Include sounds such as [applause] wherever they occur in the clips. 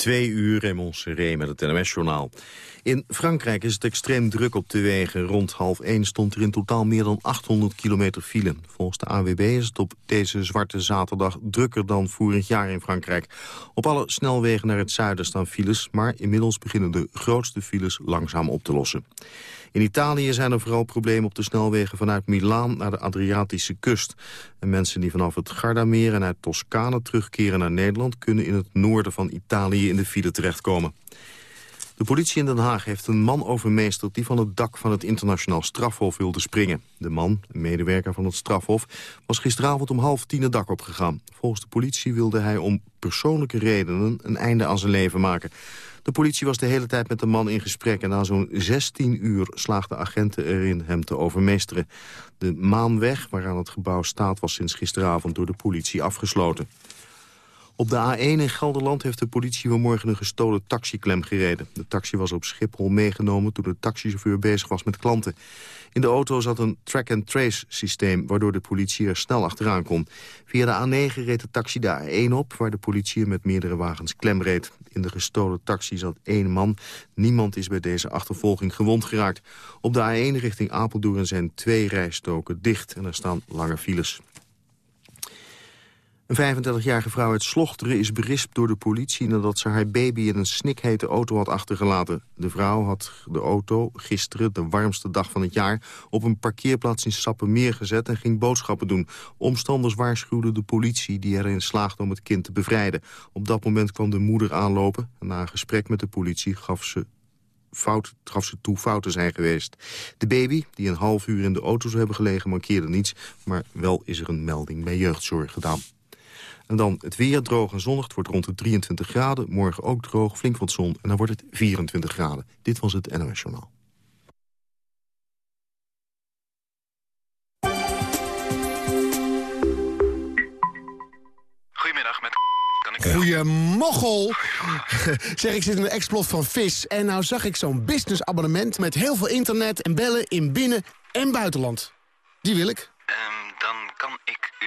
Twee uur in Montserrat met het NMS-journaal. In Frankrijk is het extreem druk op de wegen. Rond half één stond er in totaal meer dan 800 kilometer file. Volgens de AWB is het op deze zwarte zaterdag drukker dan vorig jaar in Frankrijk. Op alle snelwegen naar het zuiden staan files... maar inmiddels beginnen de grootste files langzaam op te lossen. In Italië zijn er vooral problemen op de snelwegen vanuit Milaan naar de Adriatische kust. En mensen die vanaf het Gardameer en uit Toscane terugkeren naar Nederland... kunnen in het noorden van Italië in de file terechtkomen. De politie in Den Haag heeft een man overmeesterd... die van het dak van het internationaal strafhof wilde springen. De man, een medewerker van het strafhof, was gisteravond om half tien het dak opgegaan. Volgens de politie wilde hij om persoonlijke redenen een einde aan zijn leven maken. De politie was de hele tijd met de man in gesprek... en na zo'n 16 uur slaagden agenten erin hem te overmeesteren. De maanweg waaraan het gebouw staat was sinds gisteravond door de politie afgesloten. Op de A1 in Gelderland heeft de politie vanmorgen een gestolen taxiklem gereden. De taxi was op Schiphol meegenomen toen de taxichauffeur bezig was met klanten. In de auto zat een track-and-trace systeem... waardoor de politie er snel achteraan kon. Via de A9 reed de taxi de A1 op... waar de politie met meerdere wagens klem reed. In de gestolen taxi zat één man. Niemand is bij deze achtervolging gewond geraakt. Op de A1 richting Apeldoorn zijn twee rijstoken dicht... en er staan lange files. Een 35-jarige vrouw uit Slochteren is berispt door de politie... nadat ze haar baby in een snikhete auto had achtergelaten. De vrouw had de auto gisteren, de warmste dag van het jaar... op een parkeerplaats in Sappemeer gezet en ging boodschappen doen. Omstanders waarschuwden de politie die erin slaagde om het kind te bevrijden. Op dat moment kwam de moeder aanlopen. En na een gesprek met de politie gaf ze fout, gaf ze toe fout te zijn geweest. De baby, die een half uur in de auto zou hebben gelegen, mankeerde niets. Maar wel is er een melding bij jeugdzorg gedaan. En dan het weer droog en zonnig. Het wordt rond de 23 graden. Morgen ook droog, flink wat zon. En dan wordt het 24 graden. Dit was het NOS Journaal. Goedemiddag, met kan ik... Goeiemoggel! [laughs] zeg, ik zit in de explot van vis. En nou zag ik zo'n businessabonnement met heel veel internet en bellen in binnen- en buitenland. Die wil ik. Um, dan kan ik u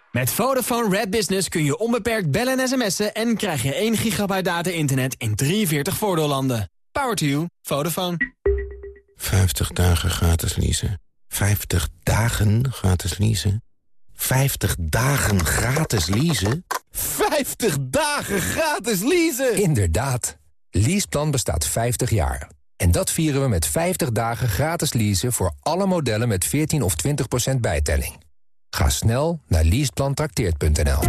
Met Vodafone Red Business kun je onbeperkt bellen en sms'en... en krijg je 1 gigabyte data-internet in 43 voordeellanden. Power to you. Vodafone. 50 dagen gratis leasen. 50 dagen gratis leasen. 50 dagen gratis leasen. 50 dagen gratis leasen! Inderdaad. Leaseplan bestaat 50 jaar. En dat vieren we met 50 dagen gratis leasen... voor alle modellen met 14 of 20% bijtelling. Ga snel naar leaseplantrakteert.nl.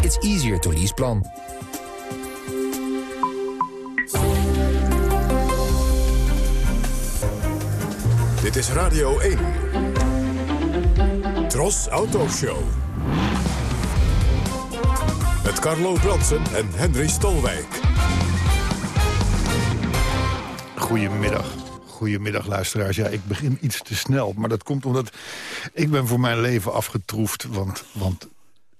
It's easier to leaseplan. Dit is Radio 1. Tros Auto Show. Met Carlo Bronsen en Henry Stolwijk. Goedemiddag. Goedemiddag luisteraars. Ja, ik begin iets te snel. Maar dat komt omdat ik ben voor mijn leven afgetroefd. Want, want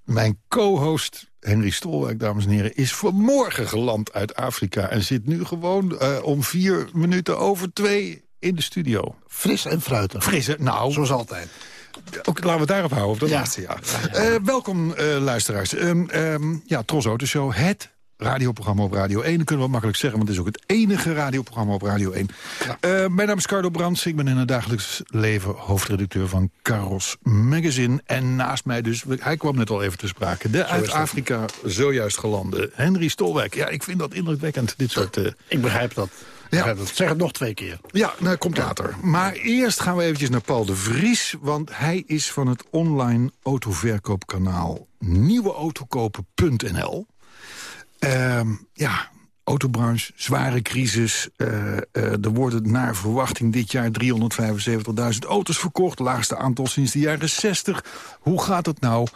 mijn co-host Henry Stolwijk, dames en heren... is vanmorgen geland uit Afrika. En zit nu gewoon uh, om vier minuten over twee in de studio. Fris en fruitig. Fris, nou... Zoals altijd. Ook, laten we het daarop houden, op dat Ja. laatste jaar. Eh, welkom, eh, luisteraars. Ehm, ehm, ja, Tros Auto Show, het radioprogramma op Radio 1. Dat kunnen we makkelijk zeggen, want het is ook het enige radioprogramma op Radio 1. Eh, mijn naam is Carlo Brands. Ik ben in het dagelijks leven hoofdredacteur van Caros Magazine. En naast mij dus, hij kwam net al even te sprake... de uit. Afrika zojuist gelande Henry Stolwijk. Ja, ik vind dat indrukwekkend, dit soort... eh, Ik begrijp dat. Dat. Zeg het nog twee keer. ja, nou, komt later. Maar eerst gaan we eventjes naar Paul de Vries... want hij is van het online autoverkoopkanaal nieuweautokopen.nl. Ehm, ja, autobranche, zware crisis. Eh, er worden naar verwachting dit jaar 375.000 auto's verkocht. Laagste aantal sinds de jaren 60. Hoe gaat het nou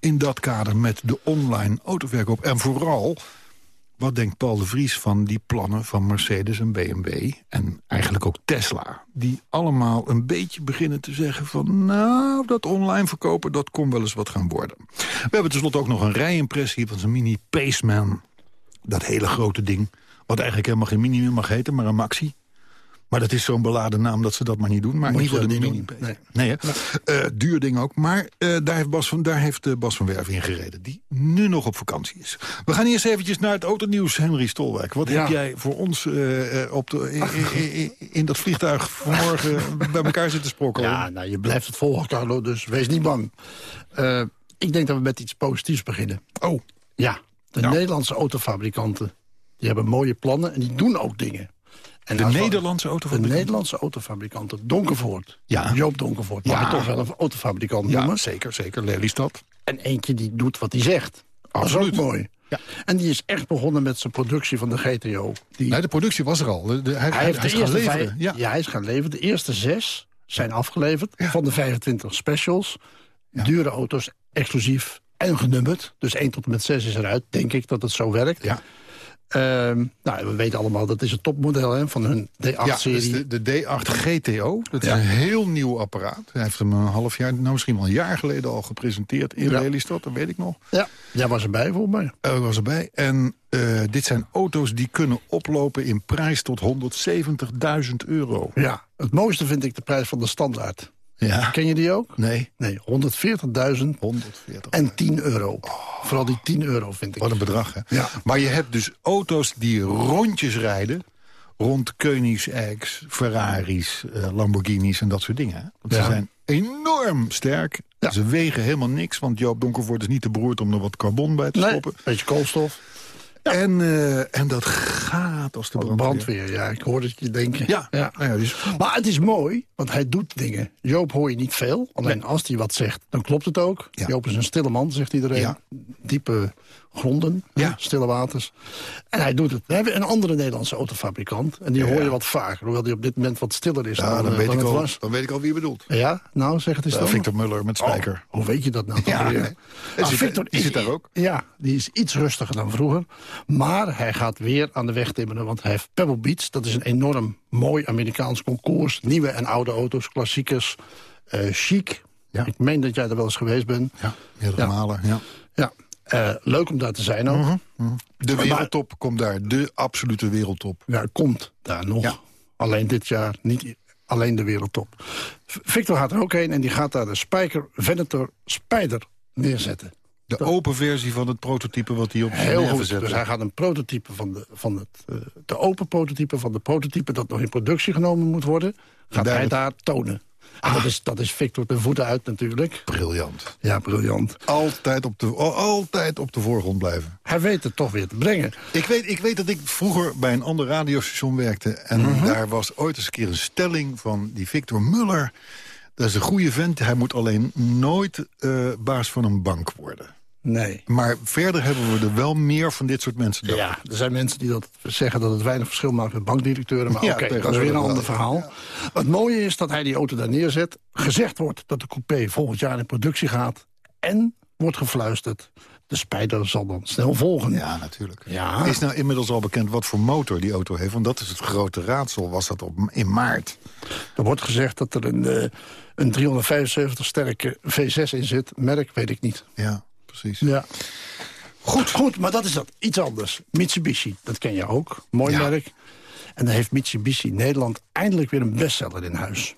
in dat kader met de online autoverkoop? En vooral, wat denkt Paul de Vries van die plannen van Mercedes en BMW... en eigenlijk ook Tesla, die allemaal een beetje beginnen te zeggen van... nou, dat online verkopen, dat kon wel eens wat gaan worden. We hebben tenslotte ook nog een rijimpressie van zijn mini Paceman. Dat hele grote ding, wat eigenlijk helemaal geen mini meer mag heten, maar een maxi. Maar dat is zo'n beladen naam dat ze dat maar niet doen. Maar Moet niet voor de mini doen? Nee, Nee. nee hè? Eh, duur ding ook. Maar eh, daar heeft, Bas van, daar heeft eh, Bas van Werf in gereden. Die nu nog op vakantie is. We gaan eerst eventjes naar het autonieuws, Henry Stolwijk. Wat Ja. heb jij voor ons op de, in, in- in- dat vliegtuig vanmorgen [laughs] bij elkaar zitten sprokkelen? Ja, nou, je blijft het volgen, Carlo, dus wees niet bang. Ik denk dat we met iets positiefs beginnen. Oh, Ja, de Nou. Nederlandse autofabrikanten die hebben mooie plannen en die doen ook dingen. En de we- Nederlandse De autofabrikant? Nederlandse autofabrikanten, Donkervoort. Ja. Joop Donkervoort, Ja. je toch wel een autofabrikant Ja, noemen. zeker, zeker. Lelystad. En eentje die doet wat hij zegt. Absoluut. Dat is ook mooi. Ja. En die is echt begonnen met zijn productie van de GTO. Die, Nee, de productie was er al. De- de- hij, hij heeft hij de is gaan eerste leveren. vijf, Ja. ja. hij is gaan leveren. De eerste zes zijn afgeleverd van de 25 specials. Dure auto's, exclusief en genummerd. Dus 1 tot en met 6 is eruit, denk ik dat het zo werkt. Ja. Ehm, nou, we weten allemaal, dat is het topmodel hè, van hun Ja, dat D8-serie. is de, de D8 GTO. Dat is Ja. een heel nieuw apparaat. Hij heeft hem een half jaar, nou misschien wel een jaar geleden al gepresenteerd in Ja. Lelystad. Dat weet ik nog. Ja, jij was erbij volgens mij. Ik was erbij. En eh, dit zijn auto's die kunnen oplopen in prijs tot 170.000 euro. Ja, het mooiste vind ik de prijs van de standaard. Ja. Ken je die ook? Nee, Nee, 140.000 140. en 10 euro. Vooral die 10 euro vind ik. Wat een bedrag, hè? Ja. Maar je hebt dus auto's die rondjes rijden... rond Koenigseggs, Ferraris, eh, Lamborghinis en dat soort dingen. hè? Want ze zijn enorm sterk. Ja. Ze wegen helemaal niks, want Joop Donkervoort is niet te beroerd... om er wat carbon bij te Nee, stoppen. beetje koolstof. En, eh, en dat gaat als de Brandweer. brandweer. ja, ik hoorde het je denken. Ja, Nou ja, dus, Maar het is mooi, want hij doet dingen. Joop hoor je niet veel, alleen als hij wat zegt, dan klopt het ook. Ja. Joop is een stille man, zegt iedereen. Ja. Diepe gronden, Ja. stille waters. En hij doet het. We hebben een andere Nederlandse autofabrikant. En die Ja. hoor je wat vaker, hoewel die op dit moment wat stiller is ja, dan, dan, eh, weet dan ik het al, was. dan weet ik al wie je bedoelt. Ja, nou zeg het eens Ja, dan. Victor Muller met Spijker. Oh, hoe weet je dat nou? [laughs] Ja, nee. Ah, zit- Victor die is- zit daar ook. Ja, die is iets rustiger dan vroeger. Maar hij gaat weer aan de weg timmeren, want hij heeft Pebble Beach. Dat is een enorm mooi Amerikaans concours. Nieuwe en oude auto's, klassiekers, eh, chic. Ja. Ik meen dat jij er wel eens geweest bent. Ja, meerdere Ja. malen. Ja. Ja, eh, leuk om daar te zijn ook. De Maar- wereldtop komt daar. De absolute wereldtop. Ja, komt daar nog. Ja. Alleen dit jaar, niet alleen de wereldtop. Victor gaat er ook heen en die gaat daar de Spijker Venator Spider neerzetten. De open versie van het prototype wat hij op zijn Heel goed. Dus hij gaat een prototype van, de, van het, eh, de open prototype van de prototype... dat nog in productie genomen moet worden, gaat daar hij daar tonen. En dat, is, dat is Victor ten voeten uit natuurlijk. Briljant. Ja, briljant. Altijd op, de, al- altijd op de voorgrond blijven. Hij weet het toch weer te brengen. Ik weet, ik weet dat ik vroeger bij een ander radiostation werkte... en Mhm. daar was ooit eens een keer een stelling van die Victor Muller. Dat is een goede vent. Hij moet alleen nooit eh, baas van een bank worden. Nee. Maar verder hebben we er wel meer van dit soort mensen. dan. Ja, er zijn mensen die dat zeggen dat het weinig verschil maakt met bankdirecteuren. Maar Ja, oké, dat is weer een ander verhaal. Het mooie is dat hij die auto daar neerzet. Gezegd wordt dat de coupé volgend jaar in productie gaat. En wordt gefluisterd. De spijder zal dan snel volgen. Ja, natuurlijk. Ja. Is nou inmiddels al bekend wat voor motor die auto heeft? Want dat is het grote raadsel. Was dat op, in maart? Er wordt gezegd dat er een, eh, een 375 sterke V6 in zit. Merk weet ik niet. Ja, precies. Ja. Goed, goed, maar dat is dat. Iets anders. Mitsubishi, dat ken je ook. Mooi Ja. merk. En dan heeft Mitsubishi Nederland eindelijk weer een bestseller in huis.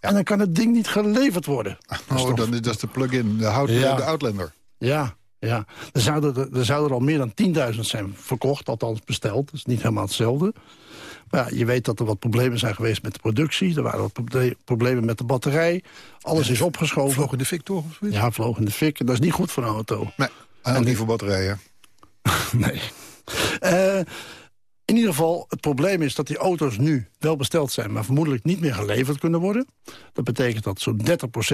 En dan kan het ding niet geleverd worden. Dat is Oh, dan is dat de plug-in, de, hout, Ja. de Outlander. Ja, ja. Er zouden er, er zouden er al meer dan 10.000 zijn verkocht, althans besteld. Dat is niet helemaal hetzelfde. Maar ja, je weet dat er wat problemen zijn geweest met de productie. Er waren wat proble- problemen met de batterij. Alles is opgeschoven. Vloog in de fik toch? Of zoiets? Ja, vloog in de fik. En dat is niet goed voor een auto. Nee, en ook niet voor batterijen. [laughs] Nee. Eh, in ieder geval, het probleem is dat die auto's nu wel besteld zijn... maar vermoedelijk niet meer geleverd kunnen worden. Dat betekent dat zo'n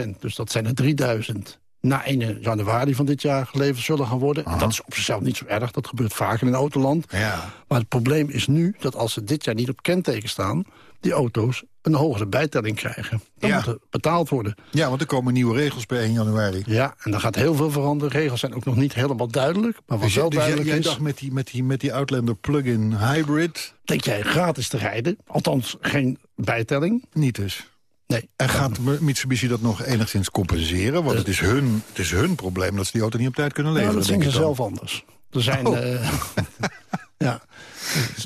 30% dus dat zijn er 3000... na 1 januari van dit jaar geleverd zullen gaan worden. En dat is op zichzelf niet zo erg, dat gebeurt vaker in autoland. Ja. Maar het probleem is nu dat als ze dit jaar niet op kenteken staan... die auto's een hogere bijtelling krijgen. Dan Ja. moet er betaald worden. Ja, want er komen nieuwe regels per 1 januari. Ja, en dan gaat heel veel veranderen. Regels zijn ook nog niet helemaal duidelijk. Maar wat Dus, wel dus jij, duidelijk jij is, dacht met die, met, die, met die Outlander plug-in hybrid denk jij gratis te rijden. Althans, geen bijtelling. niet dus. Nee. En gaat Mitsubishi dat nog enigszins compenseren? Want het is hun, het is hun probleem dat ze die auto niet op tijd kunnen Nou, leveren. dat zien denk ze zelf anders. Er zijn... Oh. eh, [laughs] ja.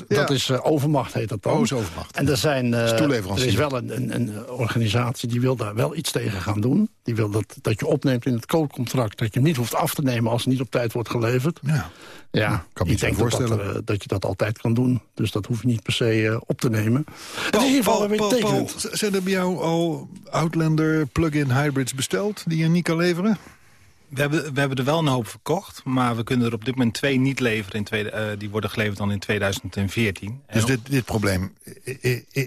Dat is eh, overmacht, heet dat dan. Oh, is overmacht. En er, zijn, eh, is er is wel een, een, een organisatie die wil daar wel iets tegen gaan doen. Die wil dat, dat je opneemt in het koopcontract... dat je hem niet hoeft af te nemen als het niet op tijd wordt geleverd. Ja. Ja, kan me ik denk bij dat, dat, voorstellen. eh, dat je dat altijd kan doen. Dus dat hoef je niet per se op te nemen. Het is in ieder geval weer Paul, Paul, zijn er bij jou al Outlander plug-in hybrids besteld die je niet kan leveren? We hebben, we hebben er wel een hoop verkocht, maar we kunnen er op dit moment twee niet leveren. In tweede, eh, die worden geleverd dan in 2014. Dus dit, dit probleem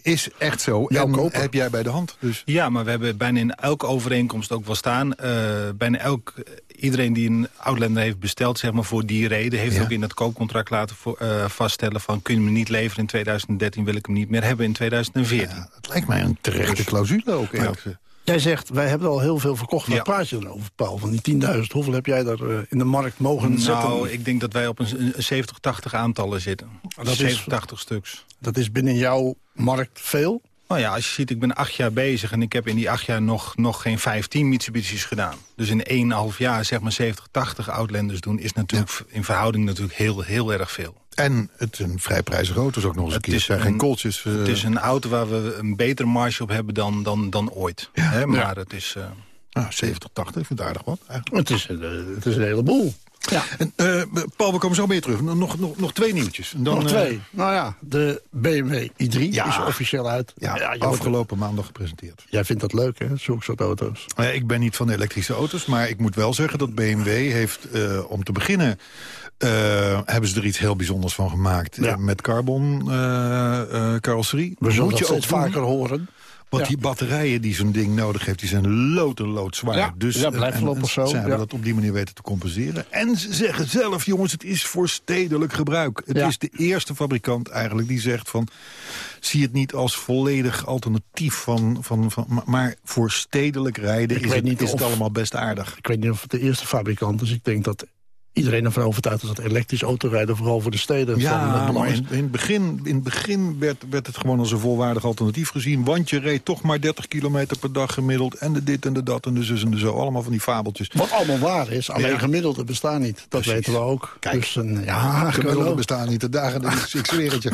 is echt zo. Jouw en koper. heb jij bij de hand. Dus Ja, maar we hebben bijna in elke overeenkomst ook wel staan. eh, bijna elk, iedereen die een Outlander heeft besteld, zeg maar voor die reden... heeft Ja. ook in het koopcontract laten voor, eh, vaststellen van... kun je me niet leveren in 2013, wil ik hem niet meer hebben in 2014. ja, het lijkt mij een terechte clausule ook. gezegd. Jij zegt, wij hebben al heel veel verkocht. Waar Ja. praat je dan over, Paul? Van die 10.000, hoeveel heb jij daar eh, in de markt mogen zetten? Nou, ik denk dat wij op een, een 70, 80 aantallen zitten. dat is- 70, 80 stuks. Dat is binnen jouw markt veel. Nou ja, als je ziet, ik ben acht jaar bezig... en ik heb in die acht jaar nog, nog geen 15 Mitsubishi's gedaan. Dus in 1,5 jaar zeg maar 70, 80 Outlanders doen... is natuurlijk in verhouding natuurlijk heel, heel erg veel. En het zijn vrij prijzige auto's ook nog eens een Het keer. is Het zijn geen een- kooltjes. eh, Het is een auto waar we een betere marge op hebben dan, dan, dan ooit. Hè, maar het is... eh, ah, 70, 80, ik vind het aardig wat. eigenlijk. Het is, een, eh, het is een heleboel. Ja, En, eh, Paul, we komen zo meer terug. Nog, nog, nog twee nieuwtjes. En dan, nog twee. nou ja, de BMW i3 Ja. is officieel uit. ja, afgelopen maandag gepresenteerd. jij vindt dat leuk, hè? Zulke soort auto's. Ik ben niet van de elektrische auto's, maar ik moet wel zeggen dat BMW heeft, eh, om te beginnen... eh, hebben ze er iets heel bijzonders van gemaakt. Ja. Eh, met carbon eh, eh, carrosserie. We zullen Moet dat je ook vaker horen. Want Ja. die batterijen die zo'n ding nodig heeft, die zijn lood en lood zwaar. Ja, dus, ja, blijft en- zo, Ze hebben ja. dat op die manier weten te compenseren. En ze zeggen zelf, jongens, het is voor stedelijk gebruik. Het Ja. is de eerste fabrikant eigenlijk die zegt van... zie het niet als volledig alternatief, van, van, van, maar- voor stedelijk rijden Ik is, weet het, niet is het allemaal best aardig. Ik weet niet of het de eerste fabrikant is. Ik denk dat iedereen ervan overtuigd is dat elektrisch autorijden... vooral voor de steden van Ja, maar is. in, in het begin, in het begin werd, werd het gewoon als een volwaardig alternatief gezien. Want je reed toch maar 30 kilometer per dag gemiddeld. En de dit en de dat en de zus en de zo. Allemaal van die fabeltjes. Wat allemaal waar is, alleen Ja. gemiddelde bestaan niet. Dat Precies. weten we ook. Kijk, dus een, ja, Gemiddelde bestaan niet de dagen. Ik, ik zweer het je.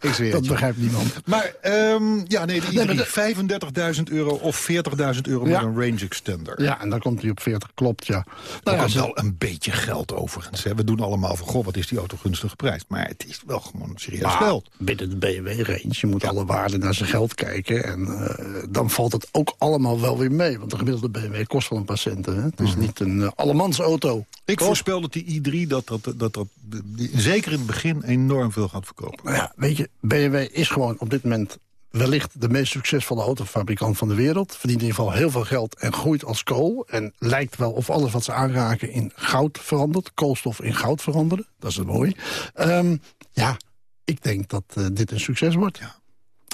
Ik zweer dat het je. begrijpt niemand. Maar ehm, ja, nee, de Nee, maar i3. de- 35.000 euro of 40.000 euro Ja. met een range extender. Ja, en dan komt hij op 40, klopt, ja. Nou ja, al ze- wel een beetje geld overigens. Hè. We doen allemaal van, goh, wat is die auto gunstig geprijsd. Maar het is wel gewoon serieus maar geld. binnen de BMW-range, je moet alle waarden naar zijn geld kijken. En eh, dan valt het ook allemaal wel weer mee. Want de gemiddelde BMW kost wel een paar centen. Hè? Het is Mhm. niet een uh, allemansauto. Ik Toch? voorspel dat die i3, dat dat, dat, dat, die, zeker in het begin, enorm veel gaat verkopen. Nou ja, weet je, BMW is gewoon op dit moment wellicht de meest succesvolle autofabrikant van de wereld. Verdient in ieder geval heel veel geld en groeit als kool. En lijkt wel of alles wat ze aanraken in goud verandert. Koolstof in goud veranderen. Dat is het mooi. Ehm, ja, ik denk dat eh, dit een succes wordt.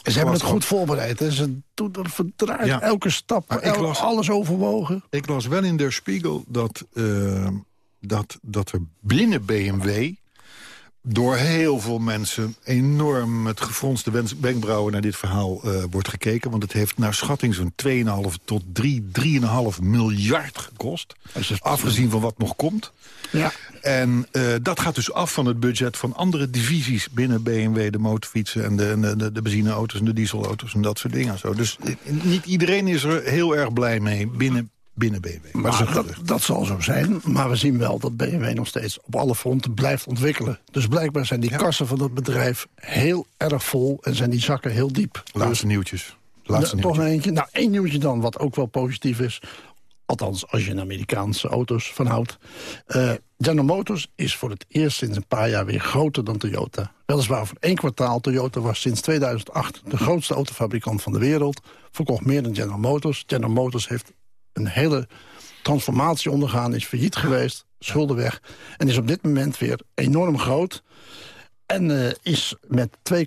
En ze hebben het goed voorbereid. Hè. Ze doen er verdraaid Ja. elke stap, el- las- alles overwogen. Ik las wel in Der Spiegel dat, eh, dat, dat er binnen BMW... door heel veel mensen enorm met gefronste wenkbrauwen naar dit verhaal eh, wordt gekeken. Want het heeft naar schatting zo'n 2,5 tot 3, 3,5 miljard gekost. Afgezien van wat nog komt. Ja. En eh, dat gaat dus af van het budget van andere divisies binnen BMW. De motorfietsen en de, de, de, de benzineauto's en de dieselauto's en dat soort dingen. Zo. Dus eh, niet iedereen is er heel erg blij mee binnen, binnen BMW. Maar Dat dat, zal zo zijn. Maar we zien wel dat BMW nog steeds op alle fronten blijft ontwikkelen. Dus blijkbaar zijn die kassen van dat bedrijf heel erg vol... en zijn die zakken heel diep. Laatste nieuwtjes. Ja, Laatste toch nog nieuwtjes. eentje. Nou, één nieuwtje dan, wat ook wel positief is. Althans, als je een Amerikaanse auto's van houdt. Eh, General Motors is voor het eerst sinds een paar jaar weer groter dan Toyota. Weliswaar voor één kwartaal. Toyota was sinds 2008 de grootste autofabrikant van de wereld. Verkocht meer dan General Motors. General Motors heeft een hele transformatie ondergaan. Is failliet geweest, schulden weg. En is op dit moment weer enorm groot. En eh, is met 2,49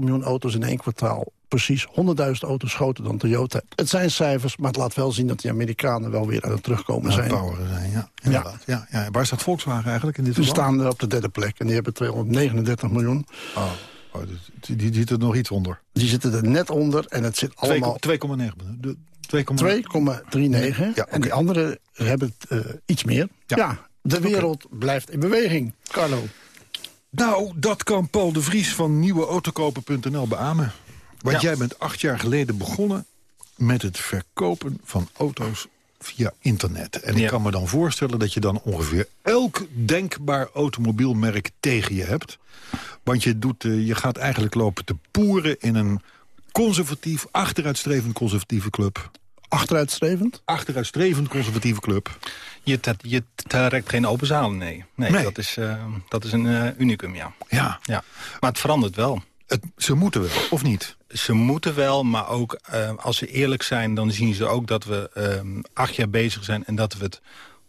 miljoen auto's in één kwartaal precies 100.000 auto's groter dan Toyota. Het zijn cijfers, maar het laat wel zien dat die Amerikanen wel weer aan het terugkomen Ja, zijn. power zijn, ja. Inderdaad. Ja. Ja, Waar staat Volkswagen eigenlijk in dit Ze verband? staan er op de derde plek en die hebben 239 miljoen. Oh, oh, die, die zit er nog iets onder. Die zitten er net onder en het zit allemaal 2,9. De- 2,9. 2,39. Ja, En die anderen hebben het, eh, iets meer. Ja. Ja, de wereld blijft in beweging. Carlo. Nou, dat kan Paul de Vries van nieuweautokoper.nl beamen. Want Ja. jij bent acht jaar geleden begonnen met het verkopen van auto's via internet. En ik kan me dan voorstellen dat je dan ongeveer elk denkbaar automobielmerk tegen je hebt. Want je, doet, eh, je gaat eigenlijk lopen te poeren in een conservatief, achteruitstrevend conservatieve club. Achteruitstrevend? Achteruitstrevend conservatieve club. Je, te- je trekt geen open zalen, nee. Nee, Nee. Dat, is, eh, dat is een eh, unicum, ja. Ja, ja. Maar het verandert wel. het, ze moeten wel, of niet? Ze moeten wel, maar ook eh, als ze eerlijk zijn... dan zien ze ook dat we ehm, acht jaar bezig zijn... en dat we het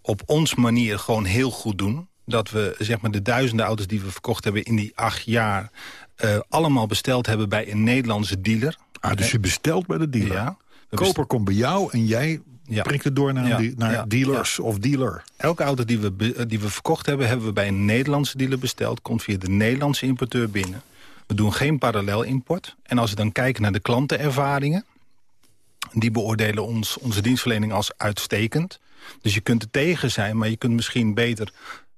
op ons manier gewoon heel goed doen. Dat we zeg maar, de duizenden auto's die we verkocht hebben in die acht jaar... eh, allemaal besteld hebben bij een Nederlandse dealer. Ah, dus je bestelt bij de dealer. Ja. We Koper komt bij jou en jij Ja. brengt het door naar, Ja, naar ja, dealers of dealer. Elke auto die we, be- eh, die we verkocht hebben, hebben we bij een Nederlandse dealer besteld. Komt via de Nederlandse importeur binnen. We doen geen parallel import. En als we dan kijken naar de klantenervaringen... die beoordelen ons, onze dienstverlening als uitstekend. Dus je kunt er tegen zijn, maar je kunt misschien beter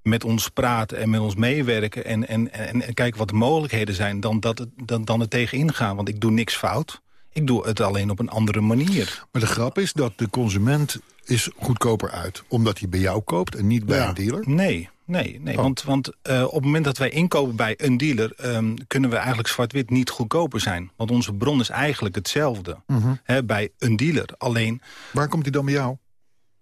met ons praten en met ons meewerken... en, en, en, en kijken wat de mogelijkheden zijn dan, dat het, dan, dan er tegen ingaan. Want ik doe niks fout. Ik doe het alleen op een andere manier. Maar de grap is dat de consument is goedkoper uit. Omdat hij bij jou koopt en niet bij Ja. een dealer. Nee, nee, nee. Oh. Want, want eh, op het moment dat wij inkopen bij een dealer... ehm, kunnen we eigenlijk zwart-wit niet goedkoper zijn. Want onze bron is eigenlijk hetzelfde Mhm. hè, bij een dealer. Alleen, Waar komt hij dan bij jou?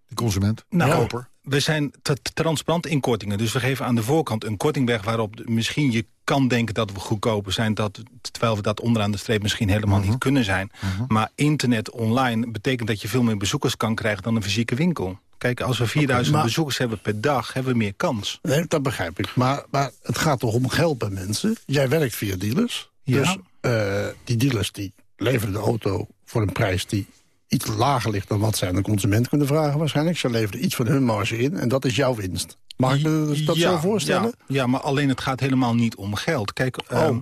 De consument? Nou, koper? We zijn te- transparant in kortingen. Dus we geven aan de voorkant een korting weg... waarop misschien je kan denken dat we goedkoper zijn... Dat, terwijl we dat onderaan de streep misschien helemaal Mhm. niet kunnen zijn. Maar internet online betekent dat je veel meer bezoekers kan krijgen... dan een fysieke winkel. Kijk, als we 4000 maar- bezoekers hebben per dag... hebben we meer kans. Nee, dat begrijp ik. Maar, maar het gaat toch om geld bij mensen? Jij werkt via dealers. Ja. Dus eh, die dealers die leveren de auto voor een prijs die iets lager ligt... dan wat zij aan de consument kunnen vragen waarschijnlijk. Ze leveren iets van hun marge in en dat is jouw winst. Mag ik me dat Ja, zo voorstellen? Ja, ja, maar alleen het gaat helemaal niet om geld. Kijk, Oh. ehm,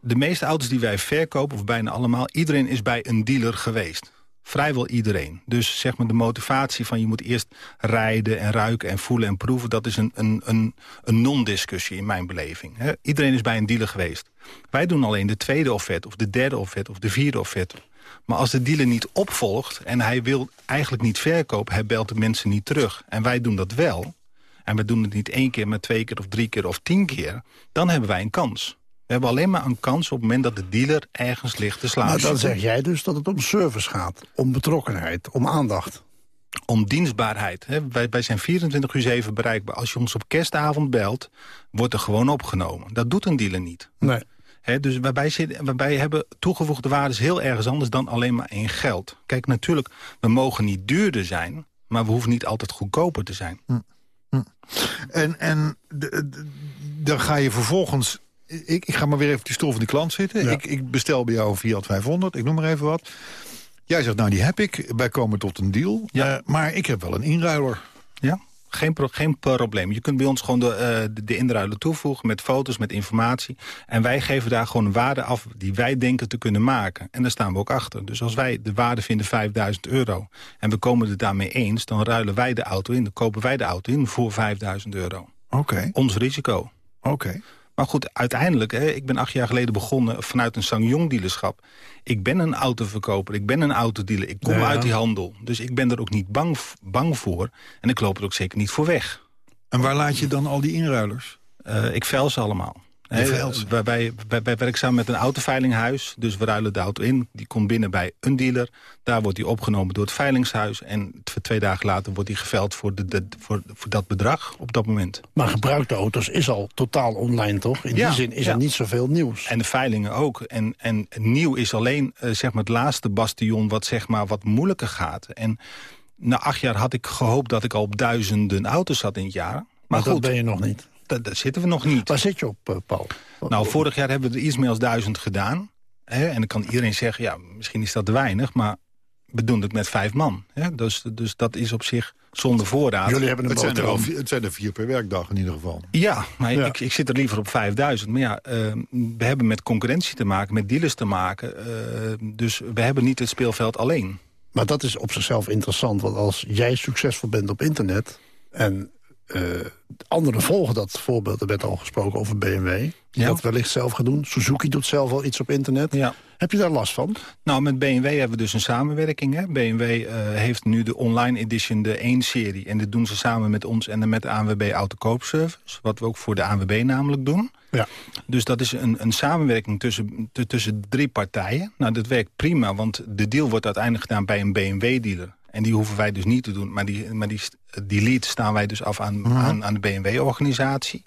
de meeste auto's die wij verkopen, of bijna allemaal... iedereen is bij een dealer geweest. Vrijwel iedereen. Dus zeg maar de motivatie van je moet eerst rijden en ruiken en voelen en proeven... dat is een, een, een, een non-discussie in mijn beleving. Iedereen is bij een dealer geweest. Wij doen alleen de tweede offerte of de derde offerte of de vierde offerte. Maar als de dealer niet opvolgt en hij wil eigenlijk niet verkopen... hij belt de mensen niet terug. En wij doen dat wel. En we doen het niet één keer, maar twee keer of drie keer of tien keer... dan hebben wij een kans. We hebben alleen maar een kans op het moment dat de dealer ergens ligt te slaan. Maar dan zeg jij dus dat het om service gaat. Om betrokkenheid, om aandacht. Om dienstbaarheid. Wij zijn 24 uur 7 bereikbaar. Als je ons op kerstavond belt, wordt er gewoon opgenomen. Dat doet een dealer niet. Nee. Hè, dus waarbij, zit, waarbij hebben toegevoegde waarden heel ergens anders dan alleen maar in geld. Kijk, natuurlijk, we mogen niet duurder zijn... maar we hoeven niet altijd goedkoper te zijn. En, en de- de- dan ga je vervolgens... Ik, ik ga maar weer even op die stoel van die klant zitten. Ja. Ik, ik bestel bij jou een Fiat 500, ik noem maar even wat. Jij zegt, nou die heb ik. Wij komen tot een deal. Ja. Eh, maar ik heb wel een inruiler. Ja, geen, pro- geen probleem. Je kunt bij ons gewoon de, eh, de, de inruilen toevoegen met foto's, met informatie. En wij geven daar gewoon een waarde af die wij denken te kunnen maken. En daar staan we ook achter. Dus als wij de waarde vinden 5000 euro en we komen het daarmee eens... dan ruilen wij de auto in, dan kopen wij de auto in voor 5000 euro. Oké, Ons risico. oké. Maar goed, uiteindelijk, hè, ik ben acht jaar geleden begonnen vanuit een Sangyong dealerschap. Ik ben een autoverkoper, ik ben een autodealer, ik kom Ja. uit die handel. Dus ik ben er ook niet bang, bang voor en ik loop er ook zeker niet voor weg. En waar laat je dan al die inruilers? Eh, ik veil ze allemaal. Ze? wij, wij, wij, wij werken samen met een autoveilinghuis. Dus we ruilen de auto in. Die komt binnen bij een dealer. Daar wordt die opgenomen door het veilingshuis. En twee dagen later wordt die geveild voor, de, de- voor, voor dat bedrag op dat moment. Maar gebruikte auto's is al totaal online, toch? In Ja, die zin is ja. er niet zoveel nieuws. En de veilingen ook. En, en nieuw is alleen eh, zeg maar het laatste bastion wat, zeg maar, wat moeilijker gaat. En na acht jaar had ik gehoopt dat ik al op duizenden auto's zat in het jaar. Maar, maar dat goed, ben je nog niet. Da- daar zitten we nog niet. Waar zit je op, eh, Paul? Nou, vorig jaar hebben we er iets meer dan duizend gedaan. Hè? En dan kan iedereen zeggen, ja, misschien is dat te weinig... maar we doen het met vijf man. Hè? Dus, dus dat is op zich zonder voorraad. Jullie hebben een het, zijn er al, het zijn er vier per werkdag in ieder geval. Ja, maar Ik, ik zit er liever op 5000. Maar ja, uh, we hebben met concurrentie te maken, met dealers te maken. Uh, dus we hebben niet het speelveld alleen. Maar dat is op zichzelf interessant. Want als jij succesvol bent op internet... en uh, anderen volgen dat voorbeeld, er werd al gesproken over BMW... Ja. dat wellicht zelf gaan doen. Suzuki doet zelf al iets op internet. Ja. Heb je daar last van? Nou, met BMW hebben we dus een samenwerking. Hè? BMW uh, heeft nu de online edition, de 1-serie. En dit doen ze samen met ons en met de ANWB Autokoopservice. Wat we ook voor de ANWB namelijk doen. Ja. Dus dat is een, een samenwerking tussen, tussen drie partijen. Nou, dat werkt prima, want de deal wordt uiteindelijk gedaan bij een BMW-dealer. En die hoeven wij dus niet te doen. Maar die, maar die, die lead staan wij dus af aan, Mhm. aan, aan de BMW-organisatie.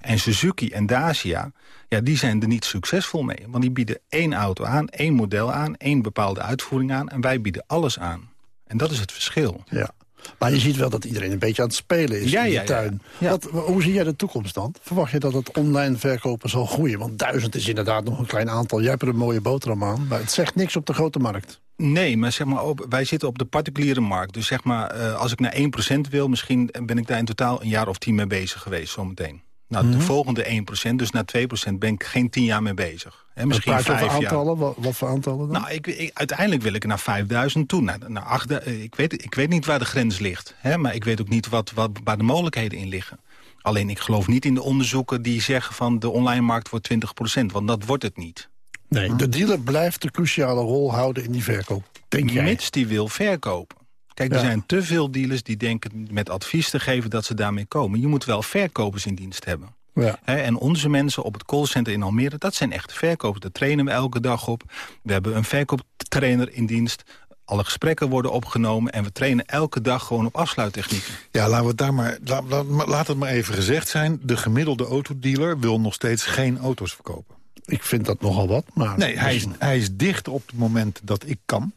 En Suzuki en Dacia, ja, die zijn er niet succesvol mee. Want die bieden één auto aan, één model aan... één bepaalde uitvoering aan. En wij bieden alles aan. En dat is het verschil. Ja. Maar je ziet wel dat iedereen een beetje aan het spelen is Ja, in de ja. tuin. Ja. Wat, hoe zie jij de toekomst dan? Verwacht je dat het online verkopen zal groeien? Want duizend is inderdaad nog een klein aantal. Jij hebt er een mooie boterham aan. Maar het zegt niks op de grote markt. Nee, maar zeg maar, op, wij zitten op de particuliere markt. Dus zeg maar, eh, als ik naar 1% wil... misschien ben ik daar in totaal een jaar of tien mee bezig geweest zometeen. Nou, de Mhm. volgende 1%, dus na 2% ben ik geen tien jaar mee bezig. Hè, misschien vijf jaar. aantallen? Wat, wat voor aantallen dan? Nou, ik, ik- uiteindelijk wil ik naar 5000 toe. Naar, naar 8, ik, weet, ik weet niet waar de grens ligt. Hè, maar ik weet ook niet wat, wat, waar de mogelijkheden in liggen. Alleen ik geloof niet in de onderzoeken die zeggen van de online markt wordt 20%. Want dat wordt het niet. Nee, de dealer blijft de cruciale rol houden in die verkoop. Denk jij? Mits die wil verkopen. Kijk, er Ja. zijn te veel dealers die denken met advies te geven dat ze daarmee komen. Je moet wel verkopers in dienst hebben. Ja. Hè, en onze mensen op het callcenter in Almere, dat zijn echte verkopers. Daar trainen we elke dag op. We hebben een verkooptrainer in dienst. Alle gesprekken worden opgenomen en we trainen elke dag gewoon op afsluittechnieken. Ja, laten we het daar maar, laat, laat, laat het maar even gezegd zijn. De gemiddelde autodealer wil nog steeds geen auto's verkopen. Ik vind dat nogal wat. Maar Nee, hij is, hij is dicht op het moment dat ik kan.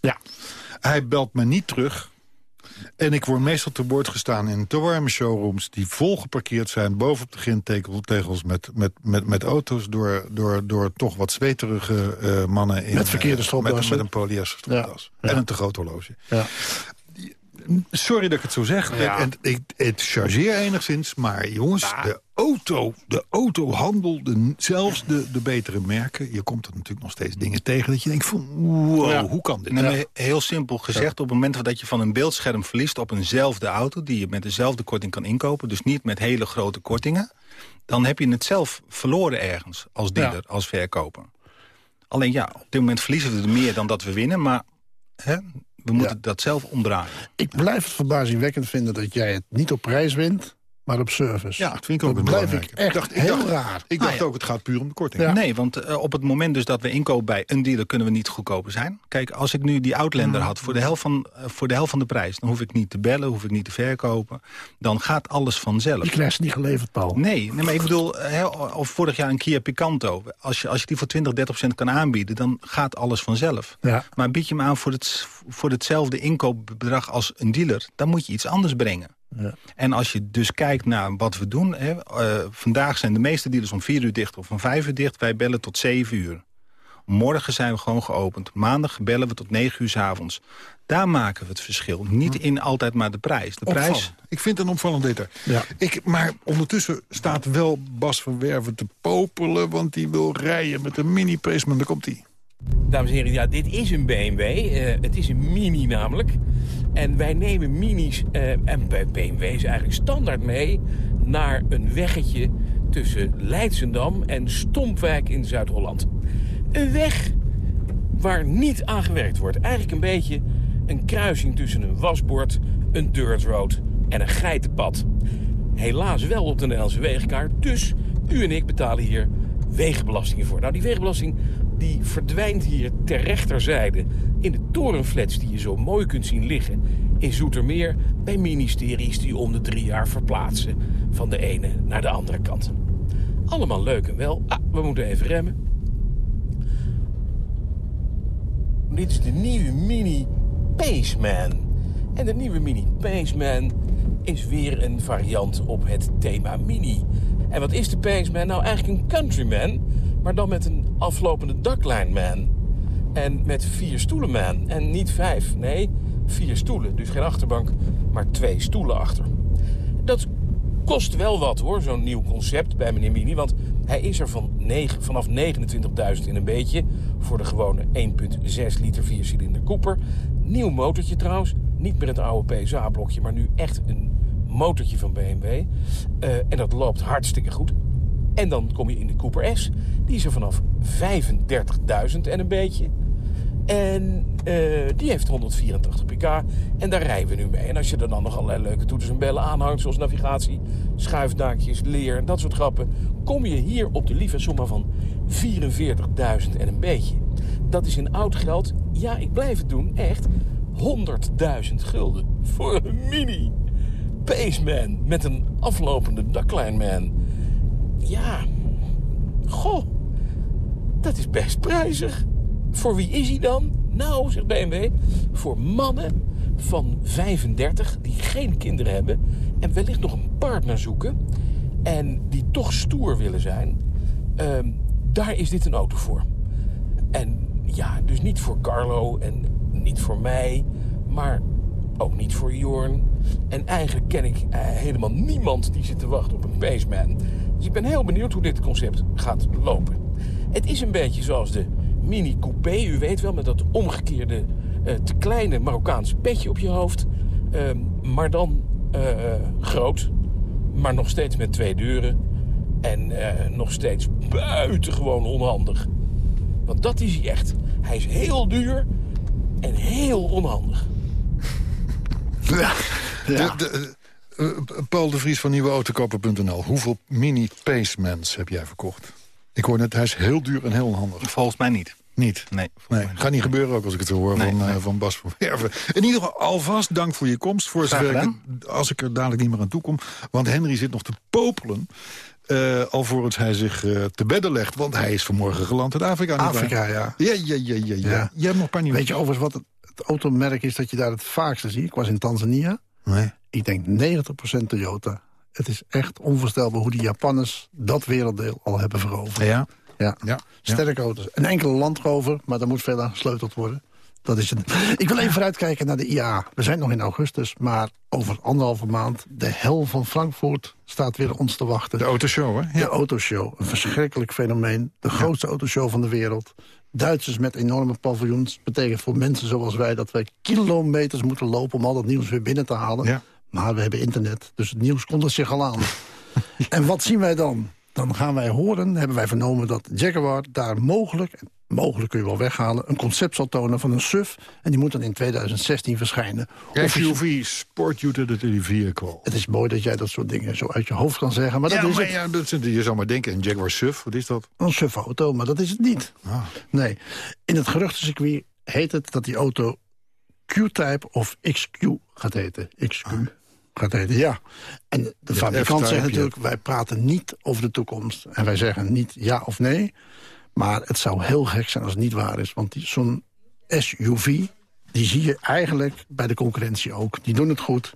Ja. Hij belt me niet terug. En ik word meestal te woord gestaan in te warme showrooms... die vol geparkeerd zijn bovenop de grintegels met, met, met, met auto's... Door, door, door toch wat zweterige eh, mannen in, Met verkeerde eh, stropdassen. met, met een polyester stropdas. Ja. En een te groot horloge. Ja. Sorry dat ik het zo zeg. Ja. En, ik, het chargeer enigszins. Maar jongens, de auto, de autohandel, de, zelfs de, de betere merken... je komt er natuurlijk nog steeds dingen tegen dat je denkt van... wow, Ja. hoe kan dit? Nee, heel simpel gezegd, op het moment dat je van een beeldscherm verliest... op eenzelfde auto die je met dezelfde korting kan inkopen... dus niet met hele grote kortingen... dan heb je het zelf verloren ergens als dealer, als verkoper. Alleen ja, op dit moment verliezen we er meer dan dat we winnen... maar hè, we moeten Ja. dat zelf omdraaien. Ik blijf het verbazingwekkend vinden dat jij het niet op prijs wint, maar op service. Ja, dat vind ik ook dat een blijf ik echt Ik dacht- ik heel dacht- raar. Ik dacht Ah, ja. ook, het gaat puur om de korting. Ja. Nee, want eh, op het moment dus dat we inkopen bij een dealer... kunnen we niet goedkoper zijn. Kijk, als ik nu die Outlander had voor de helft van, eh, voor de, helft van de prijs... dan hoef ik niet te bellen, hoef ik niet te verkopen. Dan gaat alles vanzelf. Je krijgt ze niet geleverd, Paul. Nee, nee, maar ik bedoel, hè, of vorig jaar een Kia Picanto. Als je, als je die voor 20, 30 procent kan aanbieden, dan gaat alles vanzelf. Ja. Maar bied je hem aan voor, het, voor hetzelfde inkoopbedrag als een dealer... dan moet je iets anders brengen. Ja. En als je dus kijkt naar wat we doen... Hè, eh, vandaag zijn de meeste dealers om 4 uur dicht of om 5 uur dicht. Wij bellen tot 7 uur. Morgen zijn we gewoon geopend. Maandag bellen we tot 9 uur s avonds. Daar maken we het verschil. Niet in altijd maar de prijs. De prijs. Ik vind het een opvallend detail. Ja. Ik, maar ondertussen staat wel Bas van Werven te popelen... want die wil rijden met een mini-paceman. Daar komt hij. Dames en heren, ja, dit is een BMW. Eh, het is een Mini namelijk. En wij nemen Minis eh, en BMW's eigenlijk standaard mee... naar een weggetje tussen Leidsendam en Stompwijk in Zuid-Holland. Een weg waar niet aan gewerkt wordt. Eigenlijk een beetje een kruising tussen een wasbord, een dirt road en een geitenpad. Helaas wel op de Nederlandse wegenkaart, dus u en ik betalen hier wegenbelastingen voor. Nou, die wegenbelasting die verdwijnt hier ter rechterzijde in de torenflats die je zo mooi kunt zien liggen in Zoetermeer bij ministeries die om de drie jaar verplaatsen van de ene naar de andere kant. Allemaal leuk en wel. Ah, we moeten even remmen. Dit is de nieuwe Mini Paceman. En de nieuwe Mini Paceman is weer een variant op het thema Mini. En wat is de Paceman? Nou, eigenlijk een Countryman, maar dan met een aflopende duckline man. En met vier stoelen man. En niet vijf, nee, vier stoelen. Dus geen achterbank, maar twee stoelen achter. Dat kost wel wat hoor, zo'n nieuw concept bij meneer Mini. Want hij is er van 9, vanaf 29.000 in een beetje. Voor de gewone 1,6 liter viercilinder Cooper. Nieuw motortje trouwens. Niet meer het oude PSA-blokje, maar nu echt een motortje van BMW. Uh, en dat loopt hartstikke goed. En dan kom je in de Cooper S. Die is er vanaf 35.000 en een beetje. En uh, die heeft 184 pk. En daar rijden we nu mee. En als je er dan nog allerlei leuke toeters en bellen aanhangt... zoals navigatie, schuifdaakjes, leer en dat soort grappen... kom je hier op de lieve somma van 44.000 en een beetje. Dat is in oud geld, ja, ik blijf het doen, echt 100.000 gulden. Voor een mini Paceman met een aflopende duckline-man. Ja, goh, dat is best prijzig. Voor wie is hij dan? Nou, zegt BMW, voor mannen van 35 die geen kinderen hebben... en wellicht nog een partner zoeken... en die toch stoer willen zijn... Uh, daar is dit een auto voor. En ja, dus niet voor Carlo en niet voor mij... maar ook niet voor Jorn. En eigenlijk ken ik uh, helemaal niemand die zit te wachten op een Paceman. Dus ik ben heel benieuwd hoe dit concept gaat lopen. Het is een beetje zoals de Mini Coupé, u weet wel, met dat omgekeerde uh, te kleine Marokkaanse petje op je hoofd. Uh, maar dan uh, groot, maar nog steeds met twee deuren. En nog steeds buitengewoon onhandig. Want dat is hij echt. Hij is heel duur en heel onhandig. Ja. ja. De, de, Paul de Vries van nieuweautokoper.nl. Hoeveel mini Pacemans heb jij verkocht? Ik hoor net, hij is heel duur en heel onhandig. Volgens mij niet. Niet? Nee. nee. Gaat niet gebeuren ook als ik het hoor nee, van. Uh, van Bas van Werven. In ieder geval alvast dank voor je komst. Voor zover als ik er dadelijk niet meer aan toe kom. Want Henry zit nog te popelen. Uh, alvorens hij zich uh, te bedden legt. Want hij is vanmorgen geland in Afrika. Afrika, ja. Ja, ja, ja, ja. ja. hebt nog een paar nieuwe. Weet je overigens wat het, het automerk is dat je daar het vaakste ziet? Ik was in Tanzania. Nee. Ik denk 90% Toyota. Het is echt onvoorstelbaar hoe die Japanners dat werelddeel al hebben veroverd. Ja. Ja. ja. Sterke auto's. Een enkele landrover, maar daar moet veel aan gesleuteld worden. Dat is het. Ik wil even vooruitkijken naar de IAA. We zijn nog in augustus, maar over anderhalve maand... de hel van Frankfurt staat weer ons te wachten. De autoshow, hè? Ja. De autoshow. Een verschrikkelijk fenomeen. De grootste ja. autoshow van de wereld. Duitsers met enorme paviljoens. Betekent voor mensen zoals wij dat wij kilometers moeten lopen... om al dat nieuws weer binnen te halen. Ja. Maar we hebben internet, dus het nieuws kondigt zich al aan. [laughs] en wat zien wij dan? Dan gaan wij horen, hebben wij vernomen dat Jaguar daar mogelijk... mogelijk kun je wel weghalen, een concept zal tonen van een SUV... en die moet dan in 2016 verschijnen. SUV, Sport Utility Vehicle. Het is mooi dat jij dat soort dingen zo uit je hoofd kan zeggen. Maar dat ja, is maar het. ja, dat, je zou maar denken, een Jaguar SUV, wat is dat? Een SUV-auto, maar dat is het niet. Ah. Nee, in het geruchtencircuit heet het dat die auto Q-type of XQ gaat heten. XQ. Ah gaat heten, ja. En de fabrikant zegt natuurlijk, wij praten niet over de toekomst. En wij zeggen niet ja of nee. Maar het zou heel gek zijn als het niet waar is. Want zo'n SUV, die zie je eigenlijk bij de concurrentie ook. Die doen het goed.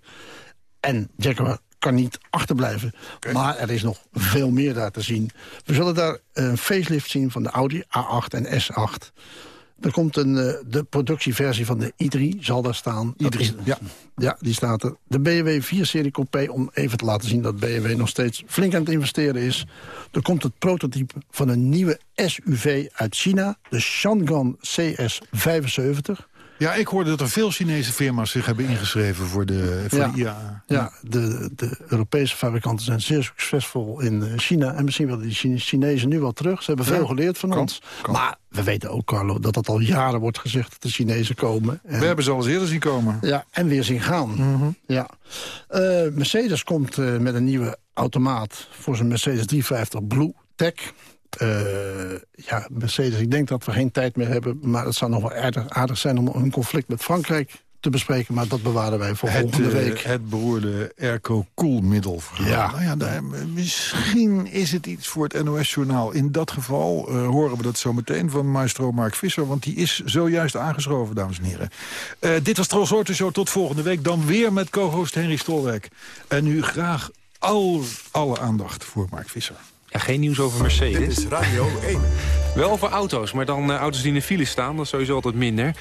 En Jaguar kan niet achterblijven. Okay. Maar er is nog veel meer daar te zien. We zullen daar een facelift zien van de Audi A8 en S8. Er komt een, uh, de productieversie van de i3, zal daar staan. I3, is, ja. ja, die staat er. De BMW 4-serie coupé, om even te laten zien dat BMW nog steeds flink aan het investeren is. Er komt het prototype van een nieuwe SUV uit China, de Shangan CS75. Ja, ik hoorde dat er veel Chinese firma's zich hebben ingeschreven voor de, voor ja, de IAA. Ja, de, de Europese fabrikanten zijn zeer succesvol in China. En misschien willen die Chinezen nu wel terug. Ze hebben veel ja, geleerd van kan, ons. Kan. Maar we weten ook, Carlo, dat dat al jaren wordt gezegd dat de Chinezen komen. En, we hebben ze al eens eerder zien komen. Ja, en weer zien gaan. Mm -hmm. ja. Uh, Mercedes komt uh, met een nieuwe automaat voor zijn Mercedes 350 Blue Tech. Uh, ja, Mercedes, ik denk dat we geen tijd meer hebben... maar het zou nog wel aardig, aardig zijn om een conflict met Frankrijk te bespreken... maar dat bewaren wij voor het, volgende uh, week. Het beroerde airco-koelmiddel. Ja. Nou ja daar, misschien is het iets voor het NOS-journaal. In dat geval uh, horen we dat zo meteen van maestro Mark Visser... want die is zojuist aangeschoven, dames en heren. Uh, dit was Tros Show tot volgende week. Dan weer met co-host Henry Stolwijk. En nu graag al, alle aandacht voor Mark Visser. Ja, geen nieuws over Mercedes. Dit is Radio 1. [laughs] Wel over auto's, maar dan uh, auto's die in de file staan. Dat is sowieso altijd minder.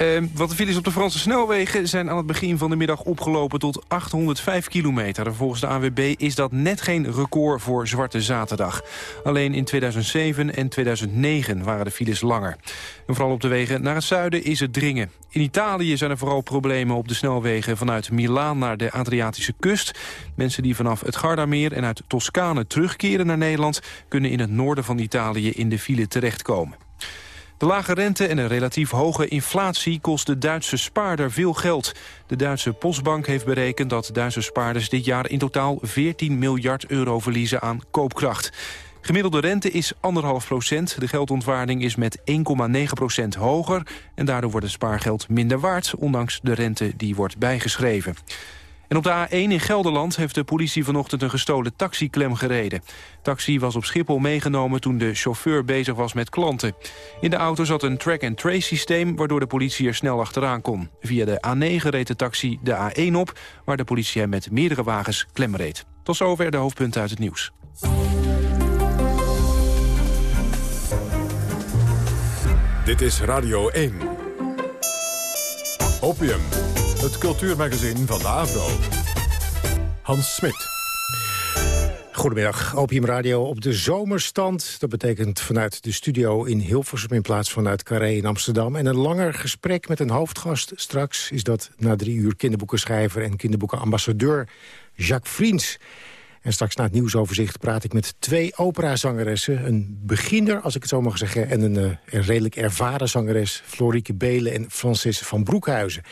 Uh, want de files op de Franse snelwegen zijn aan het begin van de middag opgelopen tot 805 kilometer. En volgens de AWB is dat net geen record voor Zwarte Zaterdag. Alleen in 2007 en 2009 waren de files langer. En vooral op de wegen naar het zuiden is het dringen. In Italië zijn er vooral problemen op de snelwegen vanuit Milaan naar de Adriatische kust. Mensen die vanaf het Gardameer en uit Toscane terugkeren naar Nederland... kunnen in het noorden van Italië in de file terechtkomen. De lage rente en een relatief hoge inflatie kost de Duitse spaarder veel geld. De Duitse Postbank heeft berekend dat Duitse spaarders dit jaar in totaal 14 miljard euro verliezen aan koopkracht. Gemiddelde rente is 1,5 procent. De geldontwaarding is met 1,9 procent hoger. En daardoor wordt het spaargeld minder waard, ondanks de rente die wordt bijgeschreven. En op de A1 in Gelderland heeft de politie vanochtend een gestolen taxiklem gereden. taxi was op Schiphol meegenomen toen de chauffeur bezig was met klanten. In de auto zat een track-and-trace systeem waardoor de politie er snel achteraan kon. Via de A9 reed de taxi de A1 op, waar de politie hem met meerdere wagens klem reed. Tot zover de hoofdpunten uit het nieuws. Dit is Radio 1. Opium, het cultuurmagazin van de Avro. Hans Smit. Goedemiddag, Opium Radio op de zomerstand. Dat betekent vanuit de studio in Hilversum in plaats vanuit Carré in Amsterdam. En een langer gesprek met een hoofdgast. Straks is dat na drie uur kinderboekenschrijver en kinderboekenambassadeur Jacques Vriends. En straks na het nieuwsoverzicht praat ik met twee operazangeressen. Een beginner, als ik het zo mag zeggen, en een, een redelijk ervaren zangeres... Florieke Belen en Francis van Broekhuizen.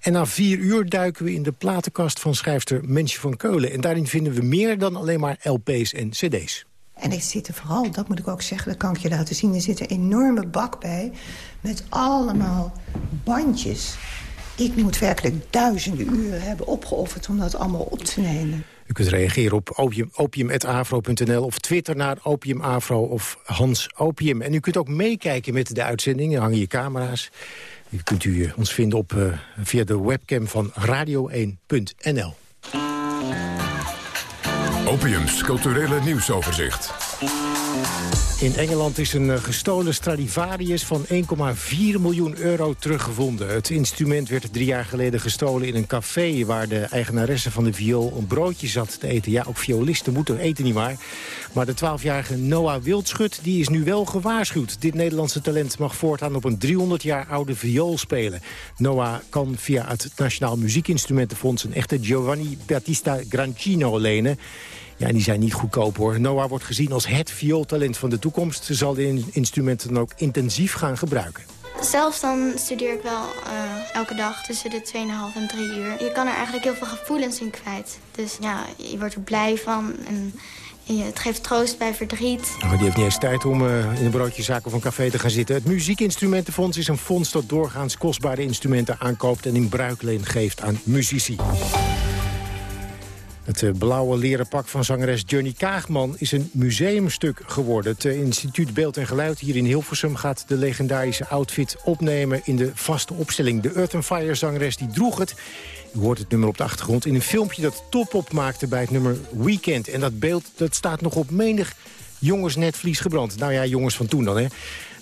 En na vier uur duiken we in de platenkast van schrijfster Mensje van Keulen. En daarin vinden we meer dan alleen maar LP's en cd's. En er zitten vooral, dat moet ik ook zeggen, dat kan ik je laten zien... er zit een enorme bak bij met allemaal bandjes. Ik moet werkelijk duizenden uren hebben opgeofferd om dat allemaal op te nemen. U kunt reageren op opium, of Twitter naar opiumafro of Hans Opium. En u kunt ook meekijken met de uitzendingen, hangen je camera's. U kunt u ons vinden op, uh, via de webcam van radio1.nl. Opiums culturele nieuwsoverzicht. In Engeland is een gestolen Stradivarius van 1,4 miljoen euro teruggevonden. Het instrument werd drie jaar geleden gestolen in een café... waar de eigenaresse van de viool een broodje zat te eten. Ja, ook violisten moeten eten niet maar. Maar de 12-jarige Noah Wildschut die is nu wel gewaarschuwd. Dit Nederlandse talent mag voortaan op een 300 jaar oude viool spelen. Noah kan via het Nationaal Muziekinstrumentenfonds... een echte Giovanni Battista Grancino lenen... Ja, die zijn niet goedkoop hoor. Noah wordt gezien als het viooltalent van de toekomst. Ze zal de instrumenten dan ook intensief gaan gebruiken. Zelf dan studeer ik wel uh, elke dag tussen de 2,5 en 3 uur. Je kan er eigenlijk heel veel gevoelens in kwijt. Dus ja, je wordt er blij van en het geeft troost bij verdriet. Oh, die heeft niet eens tijd om uh, in een broodjezaak of een café te gaan zitten. Het Muziekinstrumentenfonds is een fonds dat doorgaans kostbare instrumenten aankoopt... en in bruikleen geeft aan muzici. Het eh, blauwe leren pak van zangeres Johnny Kaagman is een museumstuk geworden. Het eh, instituut Beeld en Geluid hier in Hilversum gaat de legendarische outfit opnemen in de vaste opstelling. De Earth and Fire zangeres die droeg het. U hoort het nummer op de achtergrond in een filmpje dat top opmaakte bij het nummer Weekend. En dat beeld dat staat nog op menig jongensnetvlies gebrand. Nou ja, jongens van toen dan, hè.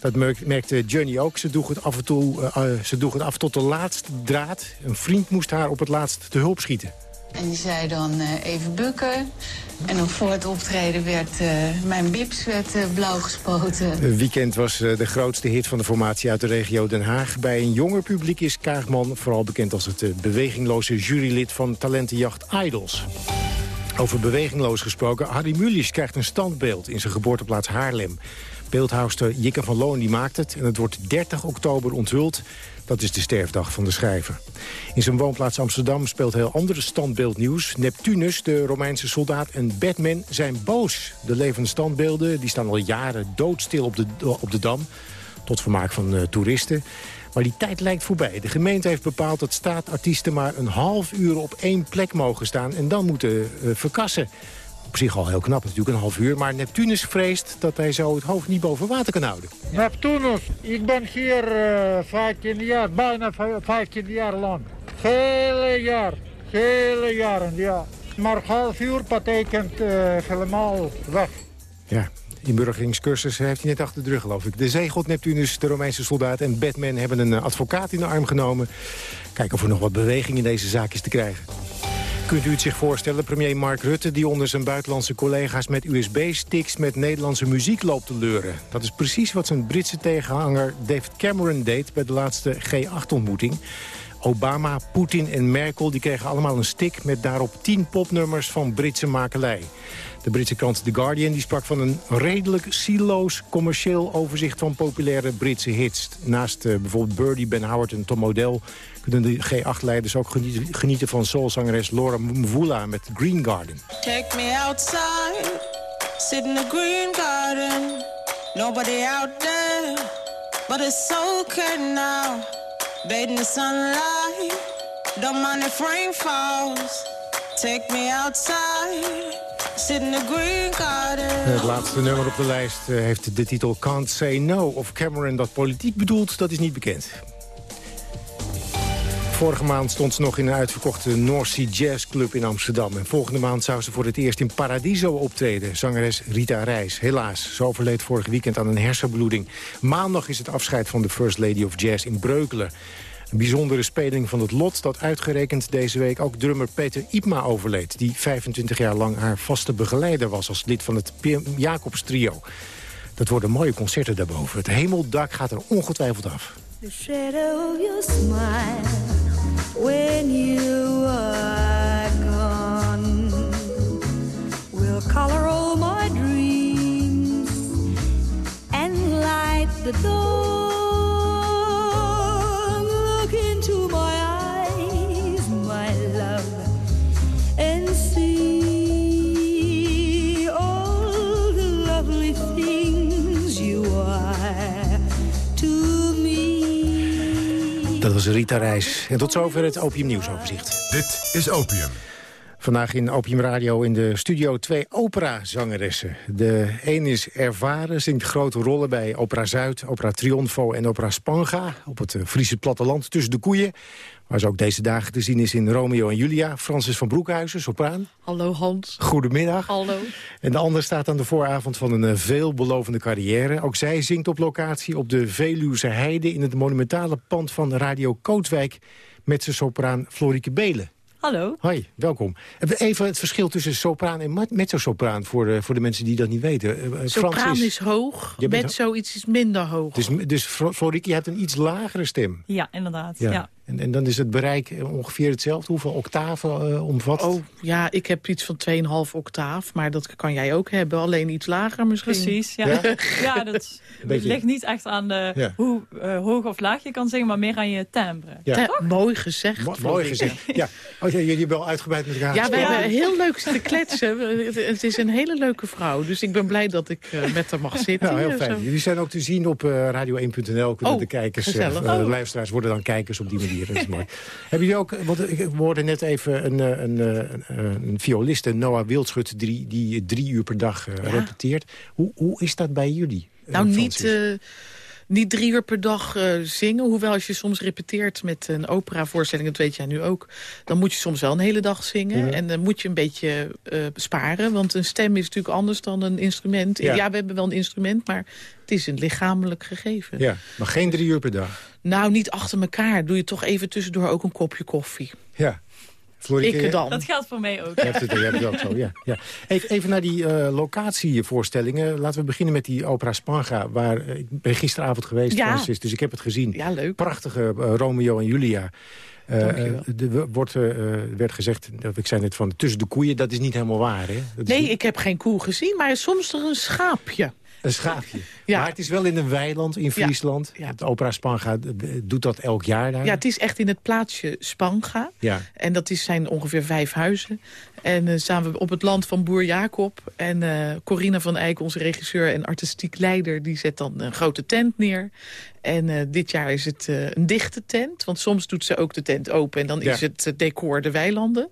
Dat merkte Johnny ook. Ze droeg, het af en toe, uh, ze droeg het af tot de laatste draad. Een vriend moest haar op het laatst te hulp schieten. En die zei dan uh, even bukken. En nog voor het optreden werd uh, mijn bips werd, uh, blauw gespoten. Het weekend was de grootste hit van de formatie uit de regio Den Haag. Bij een jonger publiek is Kaagman vooral bekend als het bewegingloze jurylid van talentenjacht Idols. Over bewegingloos gesproken, Harry Mulisch krijgt een standbeeld in zijn geboorteplaats Haarlem. Beeldhouwster Jikke van Loon die maakt het en het wordt 30 oktober onthuld. Dat is de sterfdag van de schrijver. In zijn woonplaats Amsterdam speelt heel andere standbeeldnieuws. Neptunus, de Romeinse soldaat en Batman zijn boos. De levende standbeelden die staan al jaren doodstil op de, op de Dam. Tot vermaak van uh, toeristen. Maar die tijd lijkt voorbij. De gemeente heeft bepaald dat staatartiesten maar een half uur op één plek mogen staan... en dan moeten uh, verkassen op zich al heel knap, natuurlijk een half uur. Maar Neptunus vreest dat hij zo het hoofd niet boven water kan houden. Neptunus, ik ben hier uh, 15 jaar, bijna 15 jaar lang. Hele jaar, hele jaren, ja. Maar half uur betekent uh, helemaal weg. Ja, inburgeringscursus heeft hij net achter de rug, geloof ik. De zeegod Neptunus, de Romeinse soldaat en Batman hebben een eh, advocaat in de arm genomen. Kijken of er nog wat beweging in deze zaak is te krijgen. Kunt u het zich voorstellen, premier Mark Rutte... die onder zijn buitenlandse collega's met USB-sticks met Nederlandse muziek loopt te leuren. Dat is precies wat zijn Britse tegenhanger David Cameron deed... bij de laatste G8-ontmoeting. Obama, Poetin en Merkel die kregen allemaal een stick... met daarop tien popnummers van Britse makelij. De Britse krant The Guardian die sprak van een redelijk siloos commercieel overzicht van populaire Britse hits. Naast uh, bijvoorbeeld Birdie, Ben Howard en Tom Odell kunnen de G8-leiders ook genieten, genieten van soulzangeres Laura Mvula met Green Garden. Take me outside, sit in the green garden. Nobody out there, but it's okay now. Bathe in the sunlight, don't mind if rain falls. Take me outside. Sit in the green garden. Het laatste nummer op de lijst eh, heeft de titel Can't Say No. Of Cameron dat politiek bedoelt, dat is niet bekend. Vorige maand stond ze nog in een uitverkochte North Sea Jazz Club in Amsterdam. En volgende maand zou ze voor het eerst in Paradiso optreden. Zangeres Rita Reis. Helaas, ze overleed vorig weekend aan een hersenbloeding. Maandag is het afscheid van de First Lady of Jazz in Breukelen. Een bijzondere speling van het lot dat uitgerekend deze week ook drummer Peter Ipma overleed. Die 25 jaar lang haar vaste begeleider was als lid van het Jacobs trio. Dat worden mooie concerten daarboven. Het hemeldak gaat er ongetwijfeld af. The shadow of your smile when you are gone will color all my dreams and light the door. Dat was Rita Reis. En tot zover het Opium Nieuwsoverzicht. Dit is Opium. Vandaag in Opium Radio in de studio twee operazangeressen. De een is ervaren, zingt grote rollen bij Opera Zuid, Opera Triunfo en Opera Spanga... op het eh, Friese platteland tussen de koeien. Waar ze ook deze dagen te zien is in Romeo en Julia. Francis van Broekhuizen, sopraan. Hallo Hans. Goedemiddag. Hallo. En de ander staat aan de vooravond van een eh, veelbelovende carrière. Ook zij zingt op locatie op de Veluwse Heide... in het monumentale pand van Radio Kootwijk... met zijn sopraan Florike Belen. Hallo. Hoi, welkom. Even het verschil tussen sopraan en mezzo-sopraan... Voor de, voor de mensen die dat niet weten. Eh, eh, Sopraan Francis, is hoog, mezzo iets is minder hoog. Dus, dus Flo- Florike, je hebt een iets lagere stem. Ja, inderdaad. Ja. En, en dan is het bereik ongeveer hetzelfde. Hoeveel octaven eh, omvat? Oh, ja, ik heb iets van 2,5 octaaf, maar dat kan jij ook hebben. Alleen iets lager misschien. Precies, ja. Ja? [laughs] Ja, dat beetje- ligt niet echt aan de, Ja. hoe eh, hoog of laag je kan zingen, maar meer aan je timbre. Ja. Te- mooi gezegd. Mo- mooi gezegd. [laughs] Ja. Oh, ja, jullie hebben wel uitgebreid met elkaar Ja, we hebben heel leuk zitten kletsen. Het- is een hele leuke vrouw, dus ik ben blij dat ik eh, met haar mag zitten. Ja, heel fijn. zo. Jullie zijn ook te zien op eh, radio1.nl. Kunnen Oh, de kijkers, Oh. luisteraars worden dan kijkers op die manier. Dat is mooi. Hebben jullie ook, want ik hoorde net even een, eh, een, eh, een, een violiste, Noah Wildschut, die, die drie uur per dag eh, Ja. repeteert. Hoe, hoe is dat bij jullie? eh, Nou, niet? Niet drie uur per dag eh, zingen. Hoewel als je soms repeteert met een operavoorstelling, dat weet jij nu ook... dan moet je soms wel een hele dag zingen. Ja. En dan moet je een beetje eh, sparen. Want een stem is natuurlijk anders dan een instrument. Ja. Ja. we hebben wel een instrument, maar het is een lichamelijk gegeven. Ja, maar geen drie uur per dag. Nou, niet achter elkaar. Doe je toch even tussendoor ook een kopje koffie. Ja. Ik dan. Dat geldt voor mij ook. Je hebt het, je hebt het ook zo, ja. ja. Even, even naar die eh, locatievoorstellingen. Laten we beginnen met die opera Spanga. Waar, eh, ik ben gisteravond geweest, Ja. Francis, dus ik heb het gezien. Ja, leuk. Prachtige eh, Romeo en Julia. Er wordt, eh, werd gezegd, dat ik zei net van tussen de koeien, dat is niet helemaal waar. Hè? Dat is Nee, niet- ik heb geen koe gezien, maar soms er een schaapje. Een schaapje. [laughs] Ja. Maar het is wel in een weiland in Friesland. Het opera Spanga doet dat elk jaar daar. Ja, het is echt in het plaatsje Spanga. Ja. En dat is, zijn ongeveer vijf huizen. En eh staan we op het land van boer Jacob. En eh Corina van Eyck, onze regisseur en artistiek leider... die zet dan een grote tent neer. En eh, dit jaar is het eh, een dichte tent. Want soms doet ze ook de tent open. En dan Ja. is het eh, decor de weilanden.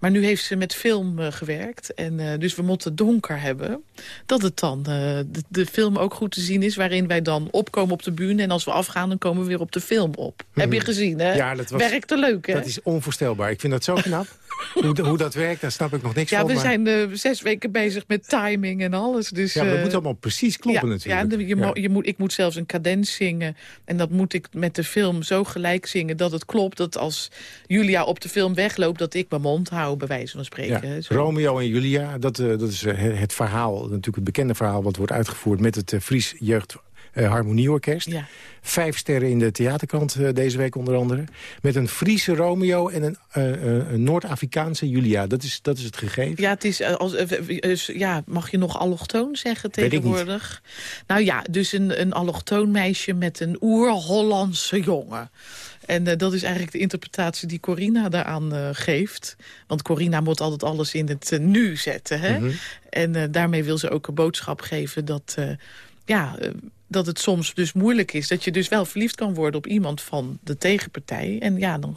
Maar nu heeft ze met film gewerkt. En dus we moeten donker hebben. Dat het dan de, de film ook goed te zien is. Waarin wij dan opkomen op de bühne. En als we afgaan, dan komen we weer op de film op. Heb je gezien, hè? Ja, dat was- Werkte leuk, hè? Dat is onvoorstelbaar. Ik vind dat zo knap. Hoe, hoe dat werkt, daar snap ik nog niks Ja, van. we maar- zijn eh, zes weken bezig met timing en alles. Dus, Ja, maar dat eh, moet allemaal precies kloppen ja, natuurlijk. Ja, je, je moet, ik moet zelfs een cadens zingen. En dat moet ik met de film zo gelijk zingen dat het klopt. Dat als Julia op de film wegloopt, dat ik mijn mond hou, bij wijze van spreken. Ja. Romeo en Julia, dat, eh, dat is het verhaal, natuurlijk het bekende verhaal... wat wordt uitgevoerd met het Fries Jeugd Harmonieorkest. Ja. Vijf sterren in de theaterkrant eh, deze week onder andere. Met een Friese Romeo en een, eh, eh, een Noord-Afrikaanse Julia. Dat is, dat is het gegeven. Ja, het is eh, als, eh, eh, ja, mag je nog allochtoon zeggen tegenwoordig? Nou ja, dus een, een allochtoon meisje met een oer-Hollandse jongen. En eh, dat is eigenlijk de interpretatie die Corina daaraan eh, geeft. Want Corina moet altijd alles in het eh, nu zetten. Hè? Mhm. En eh, daarmee wil ze ook een boodschap geven dat... eh, ja, eh, dat het soms dus moeilijk is. Dat je dus wel verliefd kan worden op iemand van de tegenpartij. En ja, dan,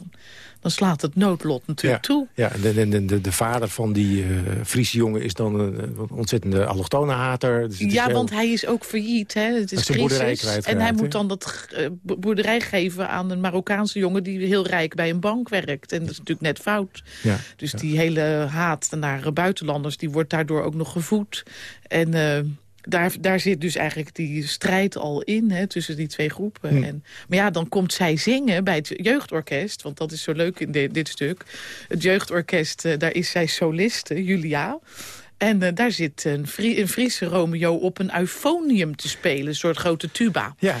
dan slaat het noodlot natuurlijk toe. Ja, en de, de, de, de vader van die eh, Friese jongen is dan een, ontzettende allochtonehater. Dus het is Ja, heel- want hij is ook failliet. Hè? Het is crisis. En hij moet dan dat eh, bo- boerderij geven aan een Marokkaanse jongen... die heel rijk bij een bank werkt. En dat is natuurlijk net fout. Ja, Dus die hele haat naar buitenlanders... die wordt daardoor ook nog gevoed. En eh, daar, daar zit dus eigenlijk die strijd al in hè, tussen die twee groepen. Hm. En, maar ja, dan komt zij zingen bij het jeugdorkest. Want dat is zo leuk in de- dit stuk. Het jeugdorkest, eh, daar is zij soliste, Julia... En eh, daar zit een, een Friese Romeo op een euphonium te spelen. Een soort grote tuba. Ja.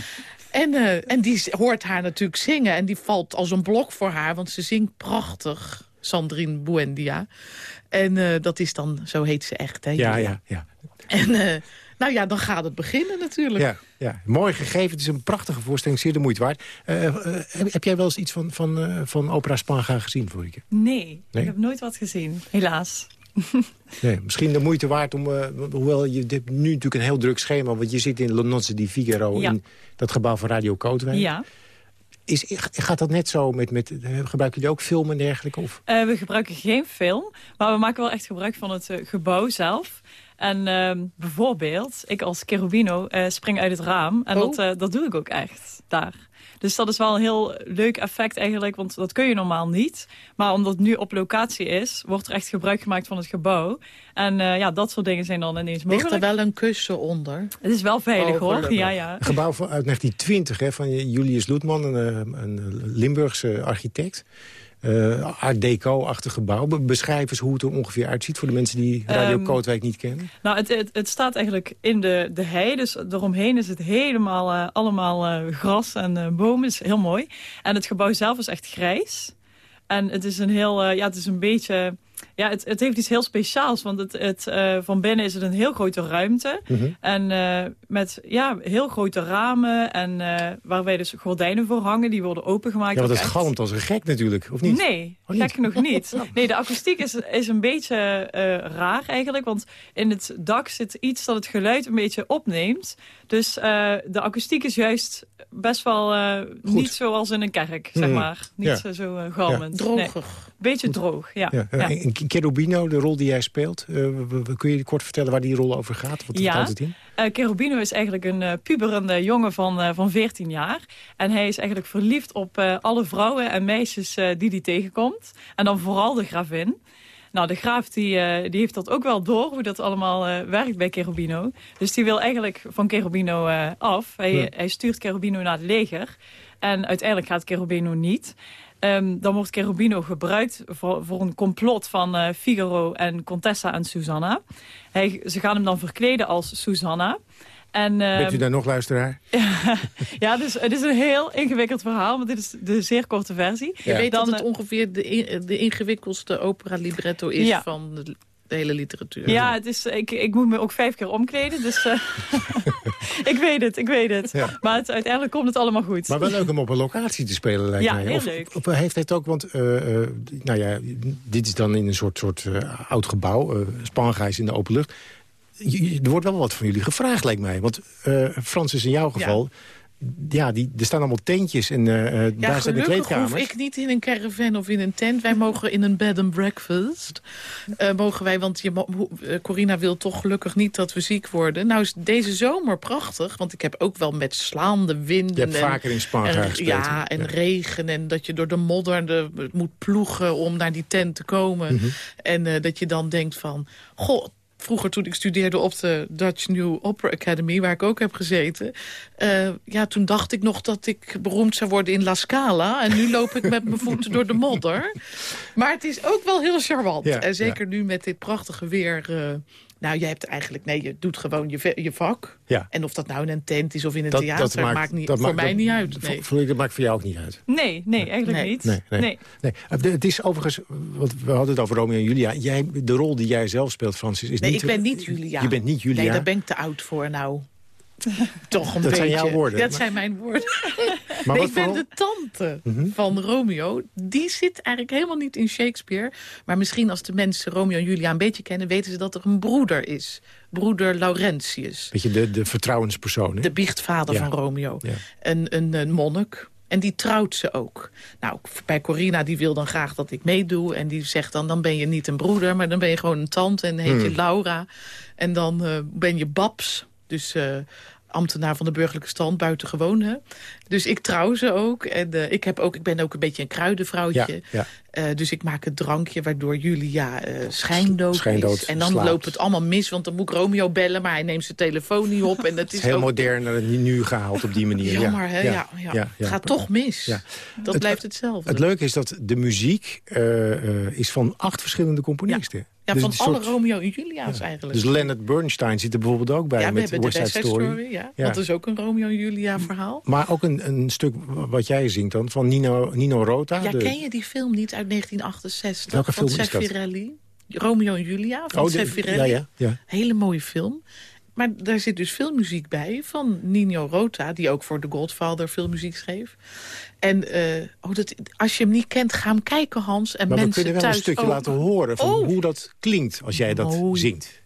En, eh, en die hoort haar natuurlijk zingen. En die valt als een blok voor haar. Want ze zingt prachtig. Sandrine Buendia. En dat is dan, zo heet ze echt. Hè, Ja, ja, ja. En nou ja, dan gaat het beginnen natuurlijk. Ja, ja, mooi gegeven. Het is een prachtige voorstelling, zeer de moeite waard. Eh, eh, heb, heb jij wel eens iets van, van, eh, van opera Spanga gezien vorige keer? Nee, Nee? ik heb nooit wat gezien, helaas. [laughs] Nee, misschien de moeite waard om... eh, hoewel je hebt nu natuurlijk een heel druk schema... want je zit in Le Nozze di Figaro... Ja. in dat gebouw van Radio Kootwijk. Ja. Is, gaat dat net zo met... met gebruiken jullie ook film en dergelijke? Of? Eh, we gebruiken geen film, maar we maken wel echt gebruik van het gebouw zelf. En ehm, bijvoorbeeld, ik als Cherubino eh, spring uit het raam. En Oh. dat, eh, dat doe ik ook echt daar. Dus dat is wel een heel leuk effect eigenlijk, want dat kun je normaal niet. Maar omdat het nu op locatie is, wordt er echt gebruik gemaakt van het gebouw. En eh, ja, dat soort dingen zijn dan ineens mogelijk. Ligt er wel een kussen onder? Het is wel veilig Oh, hoor, ja ja. Een gebouw van, uit 1920 hè, van Julius Loetman, een, een Limburgse architect. Eh, Art Deco-achtig gebouw. Be- Beschrijf eens hoe het er ongeveer uitziet... voor de mensen die Radio Ehm, Kootwijk niet kennen. Nou, het, het, het staat eigenlijk in de, de hei. Dus eromheen is het helemaal eh, allemaal eh, gras en bomen. is heel mooi. En het gebouw zelf is echt grijs. En het is een heel, ja, het is een beetje... Ja, het, het heeft iets heel speciaals. Want het, het, eh, van binnen is het een heel grote ruimte. Mhm. En eh, met ja, heel grote ramen. En eh, waar wij dus gordijnen voor hangen. Die worden opengemaakt. Ja, want ook het echt. galmt als een gek natuurlijk, of niet? Nee, Oh, niet? gek nog niet. [laughs] Nee, de akoestiek is, is een beetje eh, raar eigenlijk. Want in het dak zit iets dat het geluid een beetje opneemt. Dus eh, de akoestiek is juist best wel eh, niet zoals in een kerk, zeg Hmm. maar. Niet Ja. zo, zo galmend. Ja. Nee. Drogig. Beetje droog, ja. Ja, ja. En Cherubino, de rol die jij speelt... eh, kun je kort vertellen waar die rol over gaat? Wat Ja. houdt het in? Eh, Cherubino is eigenlijk een eh, puberende jongen van, van 14 jaar. En hij is eigenlijk verliefd op alle vrouwen en meisjes die hij tegenkomt. En dan vooral de gravin. Nou, de graaf die, die heeft dat ook wel door, hoe dat allemaal werkt bij Cherubino. Dus die wil eigenlijk van Cherubino af. Hij, Ja. hij stuurt Cherubino naar het leger. En uiteindelijk gaat Cherubino niet. Ehm, dan wordt Cherubino gebruikt voor, voor een complot van eh, Figaro en Contessa en Susanna. Hij, ze gaan hem dan verkleden als Susanna. En, Bent u ehm, daar nog luisteraar? [laughs] ja, dus het is een heel ingewikkeld verhaal, maar dit is de zeer korte versie. Je weet Dan, dat het eh, ongeveer de, in- de ingewikkeldste opera-libretto is Ja. van de, de hele literatuur. Ja, het is, ik, ik moet me ook vijf keer omkleden, dus eh, [laughs] [laughs] ik weet het, ik weet het. Ja. Maar het, uiteindelijk komt het allemaal goed. Maar wel leuk om op een locatie te spelen, lijkt Ja, mij. heel of, leuk. Of heeft het ook, want eh, eh, nou ja, dit is dan in een soort, soort eh, oud gebouw. eh Spangrijs in de open lucht. Je- je- er wordt wel wat van jullie gevraagd, lijkt mij. Want eh, Frans is in jouw geval... ja, die, er staan allemaal tentjes en eh, eh, Ja, daar zijn de gelukkig hoef kleedkamers. ik niet in een caravan of in een tent. Wij mogen in een bed and breakfast. eh, mogen wij, want je, Corina wil toch gelukkig niet dat we ziek worden. Nou is deze zomer prachtig, want ik heb ook wel met slaande winden. Je hebt en- vaker in Spa en- graag gespeeld, Ja, en Ja. regen en dat je door de modder de, moet ploegen om naar die tent te komen. Mhm. En dat je dan denkt van, goh... Vroeger toen ik studeerde op de Dutch New Opera Academy... waar ik ook heb gezeten... eh, ja, toen dacht ik nog dat ik beroemd zou worden in La Scala. En nu loop ik met mijn voeten door de modder. Maar het is ook wel heel charmant. Ja, en zeker nu met dit prachtige weer... eh, nou, je hebt eigenlijk... Nee, je doet gewoon je, je vak. Ja. En of dat nou in een tent is of in een Dat- theater... dat maakt- maakt, niet, dat voor maakt- mij dat- niet uit. Nee. Vloei, dat maakt voor jou ook niet uit. Nee, nee, eigenlijk Nee. niet. Nee, nee. nee. Eh, Het is overigens, want we hadden het over Romeo en Julia. Jij, de rol die jij zelf speelt, Francis, is Nee, niet... ik ben niet Julia. Je bent niet Julia. Nee, daar ben ik te oud voor nou. [laughs] Toch een Dat zijn beetje. jouw woorden. Dat Maar- zijn mijn woorden. [laughs] Maar Nee, ik ben de tante Mhm. van Romeo. Die zit eigenlijk helemaal niet in Shakespeare. Maar misschien als de mensen Romeo en Julia een beetje kennen... weten ze dat er een broeder is. Broeder Laurentius. Weet je, de, de vertrouwenspersoon. Hè? De biechtvader Ja. van Romeo. Ja. Een, een, een monnik. En die trouwt ze ook. Nou, bij Corina, die wil dan graag dat ik meedoe. En die zegt dan, dan ben je niet een broeder... maar dan ben je gewoon een tante en heet je Hmm. Laura. En dan eh, ben je Babs. Dus eh, ambtenaar van de burgerlijke stand, buitengewoon. Hè? Dus ik trouw ze ook. En eh, ik, heb ook, ik ben ook een beetje een kruidenvrouwtje. Ja, ja. Eh, dus ik maak het drankje waardoor Julia eh schijndood, Schijndood is. En dan slaapt. loopt het allemaal mis, want dan moet ik Romeo bellen... maar hij neemt zijn telefoon niet op. En dat [laughs] is heel ook modern nu gehaald op die manier. ja. Jammer, hè? Ja, ja. Het gaat toch mis. Ja. Dat Het- blijft hetzelfde. Het leuke is dat de muziek is van acht verschillende componisten. Ja, Dus van alle soort- Romeo en Julia's eigenlijk. Dus Leonard Bernstein zit er bijvoorbeeld ook bij ja, met de West Side Story. Story. ja. Ja. Dat is ook een Romeo en Julia verhaal. Maar ook een, een stuk wat jij zingt dan, van Nino, Nino Rota. Ja, de- ken je die film niet uit 1968? Welke van film? Zeffirelli? Romeo en Julia van Oh, ja, ja, ja. Hele mooie film. Maar daar zit dus veel muziek bij van Nino Rota... die ook voor The Godfather veel muziek schreef. En oh, dat, als je hem niet kent, ga hem kijken, Hans. En Maar we mensen kunnen wel een stukje ook. laten horen van Oh. hoe dat klinkt als jij dat Mooi. zingt.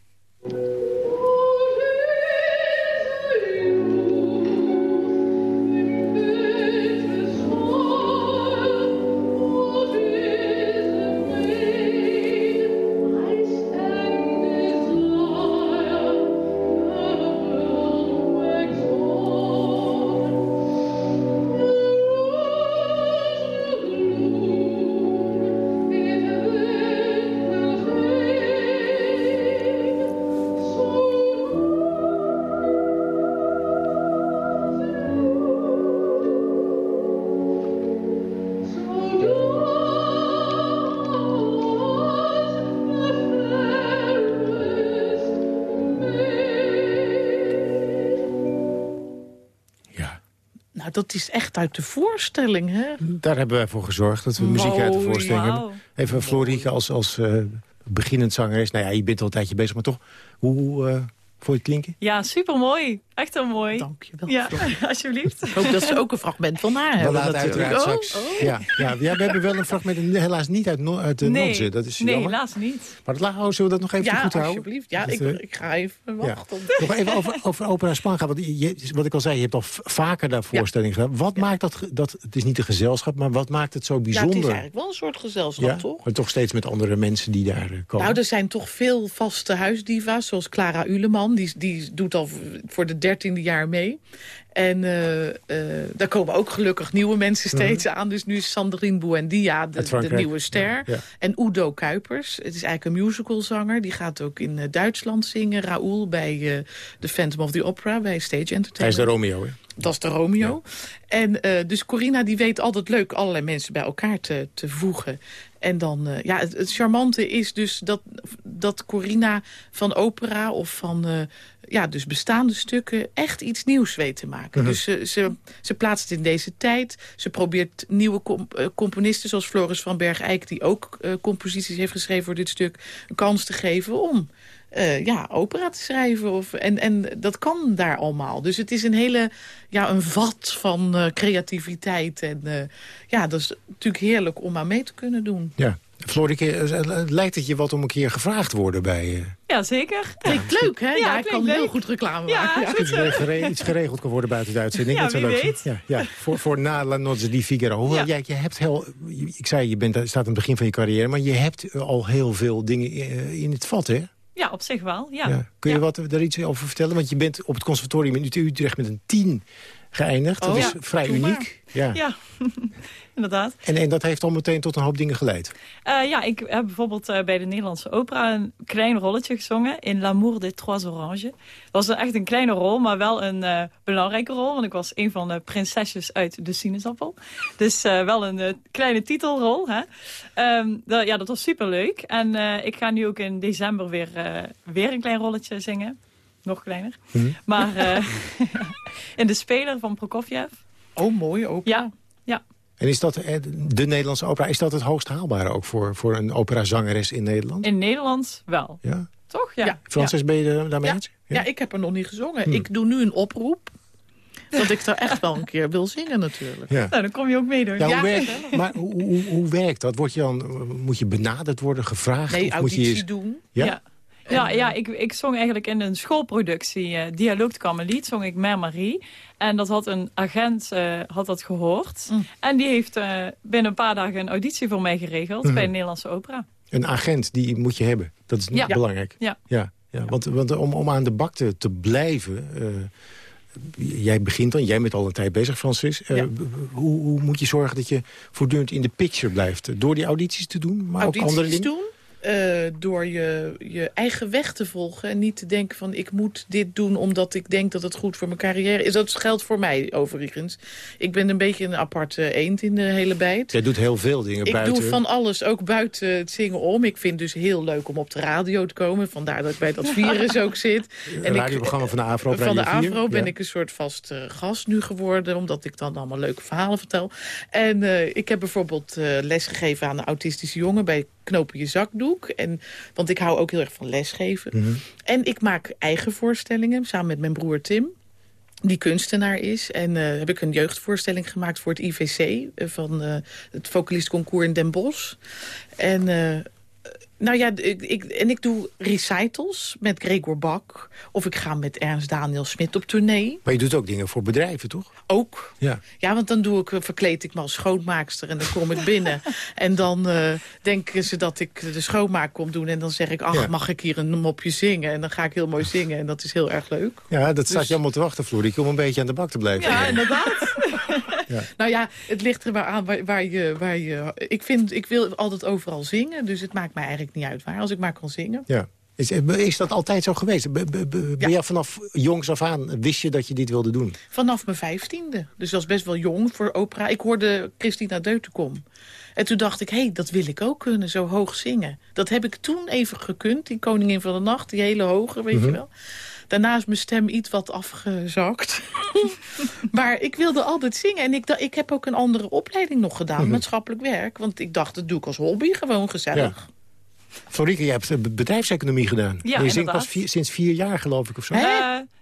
Dat is echt uit de voorstelling, hè? Daar hebben wij voor gezorgd, dat we muziek uit de voorstelling hebben. Even Florieke als, als eh, beginnend zangeres. Nou ja, je bent al een tijdje bezig, maar toch, hoe vond je het klinken? Ja, supermooi. Echt heel mooi. Dank je wel. Ja, [laughs] alsjeblieft. Ik hoop dat ze ook een fragment van haar hebben laten natuurlijk. uiteraard Oh, straks. oh. Ja, ja, ja, we hebben wel een fragment, helaas niet uit, no uit de nee, Nonze. Dat is nee jammer. helaas niet. Maar dat, oh, zullen we dat nog even Ja, goed houden? alsjeblieft. Ja, Dat, ik, eh, ik ga even Ja. wachten. Nog even over, over opera Spanga. Want je, wat ik al zei, je hebt al vaker daar voorstellingen gedaan. Wat maakt dat, dat... Het is niet een gezelschap, maar wat maakt het zo Ja, bijzonder? het is eigenlijk wel een soort gezelschap, Ja? toch? Maar toch steeds met andere mensen die daar eh, komen. Nou, er zijn toch veel vaste huisdiva's, zoals Clara Uleman. Die, die doet al voor de dertiende jaar mee. En eh, eh, daar komen ook gelukkig nieuwe mensen steeds aan. Dus nu is Sandrine Buendia de, de nieuwe ster. Ja, ja. En Udo Kuipers, het is eigenlijk een musicalzanger. Die gaat ook in eh, Duitsland zingen. Raoul bij The Phantom of the Opera, bij Stage Entertainment. Hij is de Romeo, hè? Dat is de Romeo. En dus Corina die weet altijd leuk allerlei mensen bij elkaar te, te voegen. En dan, eh, ja, het, het charmante is dus dat, dat Corina van opera of van eh, ja, dus bestaande stukken echt iets nieuws weet te maken. Mhm. Dus ze, ze, ze plaatst het in deze tijd. Ze probeert nieuwe eh, componisten zoals Floris van Berg-Eik... die ook composities heeft geschreven voor dit stuk... een kans te geven om eh, ja, opera te schrijven. Of, en, en dat kan daar allemaal. Dus het is een hele, ja, een vat van eh, creativiteit. En eh, ja, dat is natuurlijk heerlijk om aan mee te kunnen doen. Ja. Florike, lijkt het je wat om een keer gevraagd worden bij... eh, Ja, zeker. Klinkt leuk, hè? Ja, ik kan heel goed reclame Ja, maken. goed iets, gere- iets [laughs] geregeld kan worden buiten de uitzending. Ja, dat wie leuk weet. Ja, ja. Voor, voor na La Nozze di Figaro. Ja. jij, je hebt heel, ik zei, je bent, staat aan het begin van je carrière... maar je hebt al heel veel dingen in het vat, hè? Ja, op zich wel. Ja. Ja. Kun je wat daar iets over vertellen? Want je bent op het conservatorium in Utrecht met een 10 geëindigd. Dat Oh, is vrij maar. uniek. Ja. Ja, [laughs] inderdaad. En, en dat heeft al meteen tot een hoop dingen geleid. Eh, ja, ik heb bijvoorbeeld eh, bij de Nederlandse opera een klein rolletje gezongen in L'amour des trois oranges. Dat was echt een kleine rol, maar wel een eh, belangrijke rol. Want ik was een van de prinsesjes uit de sinaasappel. Dus wel een kleine titelrol. Hè? Ehm, ja, dat was superleuk. En ik ga nu ook in december weer, weer een klein rolletje zingen. Nog kleiner. Maar [laughs] eh, [laughs] in De Speler van Prokofjev. Oh, mooi ook. Ja, ja. En is dat eh, de Nederlandse opera, is dat het hoogst haalbare ook voor, voor een operazangeres in Nederland? In Nederland wel. Ja. Toch? Ja. Francis, ben je daarmee Ja. eens? Ja, ik heb er nog niet gezongen. Hm. Ik doe nu een oproep. Dat ik er echt wel een keer wil zingen natuurlijk. Ja. Nou, dan kom je ook meedoen. Ja, hoe werkt, maar hoe, hoe, hoe werkt dat? Word je dan, moet je benaderd worden, gevraagd? Nee, of moet je auditie eens- doen. Ja? Ja. Ja, ja ik, ik zong eigenlijk in een schoolproductie, eh Dialoog zong ik Mère Marie. En dat had een agent eh, had dat gehoord. En die heeft eh, binnen een paar dagen een auditie voor mij geregeld Mhm. bij de Nederlandse opera. Een agent, die moet je hebben. Dat is Ja. belangrijk. Ja. Ja, ja, want, want om, om aan de bak te, te blijven... eh, jij begint dan, jij bent al een tijd bezig, Francis. Eh, hoe, hoe moet je zorgen dat je voortdurend in de picture blijft? Door die audities te doen, maar ook andere audities dingen? doen. Eh, door je, je eigen weg te volgen. En niet te denken van ik moet dit doen omdat ik denk dat het goed voor mijn carrière is. Dat geldt voor mij overigens. Ik ben een beetje een aparte eend in de hele bijt. Jij doet heel veel dingen Ik buiten. doe van alles, ook buiten het zingen om. Ik vind het dus heel leuk om op de radio te komen. Vandaar dat ik bij dat virus ook zit. [laughs] Een radioprogramma van de Afro Van de Radio 4, Afro ben ja. ik een soort vast eh, gast nu geworden. Omdat ik dan allemaal leuke verhalen vertel. En eh, ik heb bijvoorbeeld eh lesgegeven aan een autistische jongen... bij Knopen je zakdoek. En, want ik hou ook heel erg van lesgeven. Mhm. En ik maak eigen voorstellingen samen met mijn broer Tim die kunstenaar is. En eh, heb ik een jeugdvoorstelling gemaakt voor het IVC... eh, van eh, het vocalistconcours in Den Bosch. En... nou ja, ik, ik, en ik doe recitals met Gregor Bak. Of ik ga met Ernst Daniel Smit op tournee. Maar je doet ook dingen voor bedrijven, toch? Ook. Ja. Ja, want dan doe ik, eh, verkleed ik me als schoonmaakster en dan kom ik binnen. [laughs] en dan eh, denken ze dat ik de schoonmaak kom doen. En dan zeg ik, ach, Ja. mag ik hier een mopje zingen? En dan ga ik heel mooi zingen en dat is heel erg leuk. Ja, dat staat Dus- je allemaal te wachten, Florik, om een beetje aan de bak te blijven. Ja, inderdaad. [laughs] Nou ja, het ligt er maar aan waar, waar, je, waar je... Ik, vind, ik wil altijd overal zingen, dus het maakt mij eigenlijk niet uit waar. Als ik maar kan zingen. Ja. Is, is dat altijd zo geweest? Be- be- be- Ben jij vanaf jongs af aan, wist je dat je dit wilde doen? Vanaf mijn vijftiende. Dus dat is best wel jong voor opera. Ik hoorde Christina Deutenkom. En toen dacht ik, hé, hey, dat wil ik ook kunnen, zo hoog zingen. Dat heb ik toen even gekund, die Koningin van de Nacht, die hele hoge, weet Mhm. je wel. Daarna is mijn stem iets wat afgezakt. [laughs] maar ik wilde altijd zingen. En ik, ik heb ook een andere opleiding nog gedaan, Mhm. maatschappelijk werk. Want ik dacht, dat doe ik als hobby, gewoon gezellig. Florike, je hebt eh, be- bedrijfseconomie gedaan. Ja, je zingt pas vier- sinds vier jaar, geloof ik, of zo. Eh,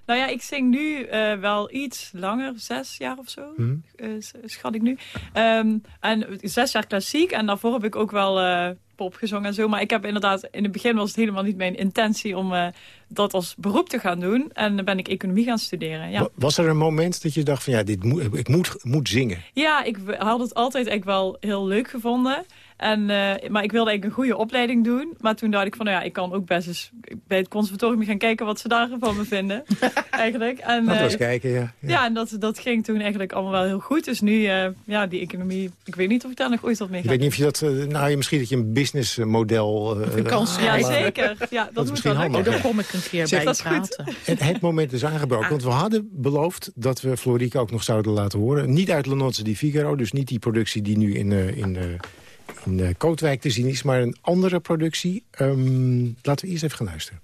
nou ja, ik zing nu eh, wel iets langer, zes jaar of zo, Mhm. eh, schat ik nu. Ehm, en zes jaar klassiek en daarvoor heb ik ook wel eh, pop gezongen en zo. Maar ik heb inderdaad, in het begin was het helemaal niet mijn intentie om eh, dat als beroep te gaan doen. En dan ben ik economie gaan studeren, ja. Wa- Was er een moment dat je dacht van ja, dit moet, ik moet, moet zingen? Ja, ik had het altijd echt wel heel leuk gevonden. En, eh, maar ik wilde eigenlijk een goede opleiding doen. Maar toen dacht ik van, nou ja, ik kan ook best eens bij het conservatorium gaan kijken wat ze daarvan me vinden. [laughs] eigenlijk. En, Laten we eh, eens kijken, ja. Ja, en dat, dat ging toen eigenlijk allemaal wel heel goed. Dus nu, eh, ja, die economie, ik weet niet of ik daar nog ooit wat mee Ik ga. weet niet of je dat, nou misschien dat je een businessmodel... Een kans eh, Ja, zeker. Ja, dat, Dat moet misschien wel handig, ja. Dan kom ik een keer Zeg, bij dat praten. [laughs] Het, het moment is aangebroken. Want we hadden beloofd dat we Florica ook nog zouden laten horen. Niet uit La Nozze di Figaro, dus niet die productie die nu in, in, eh, in Kootwijk te zien is... maar een andere productie. Ehm, laten we eerst even gaan luisteren.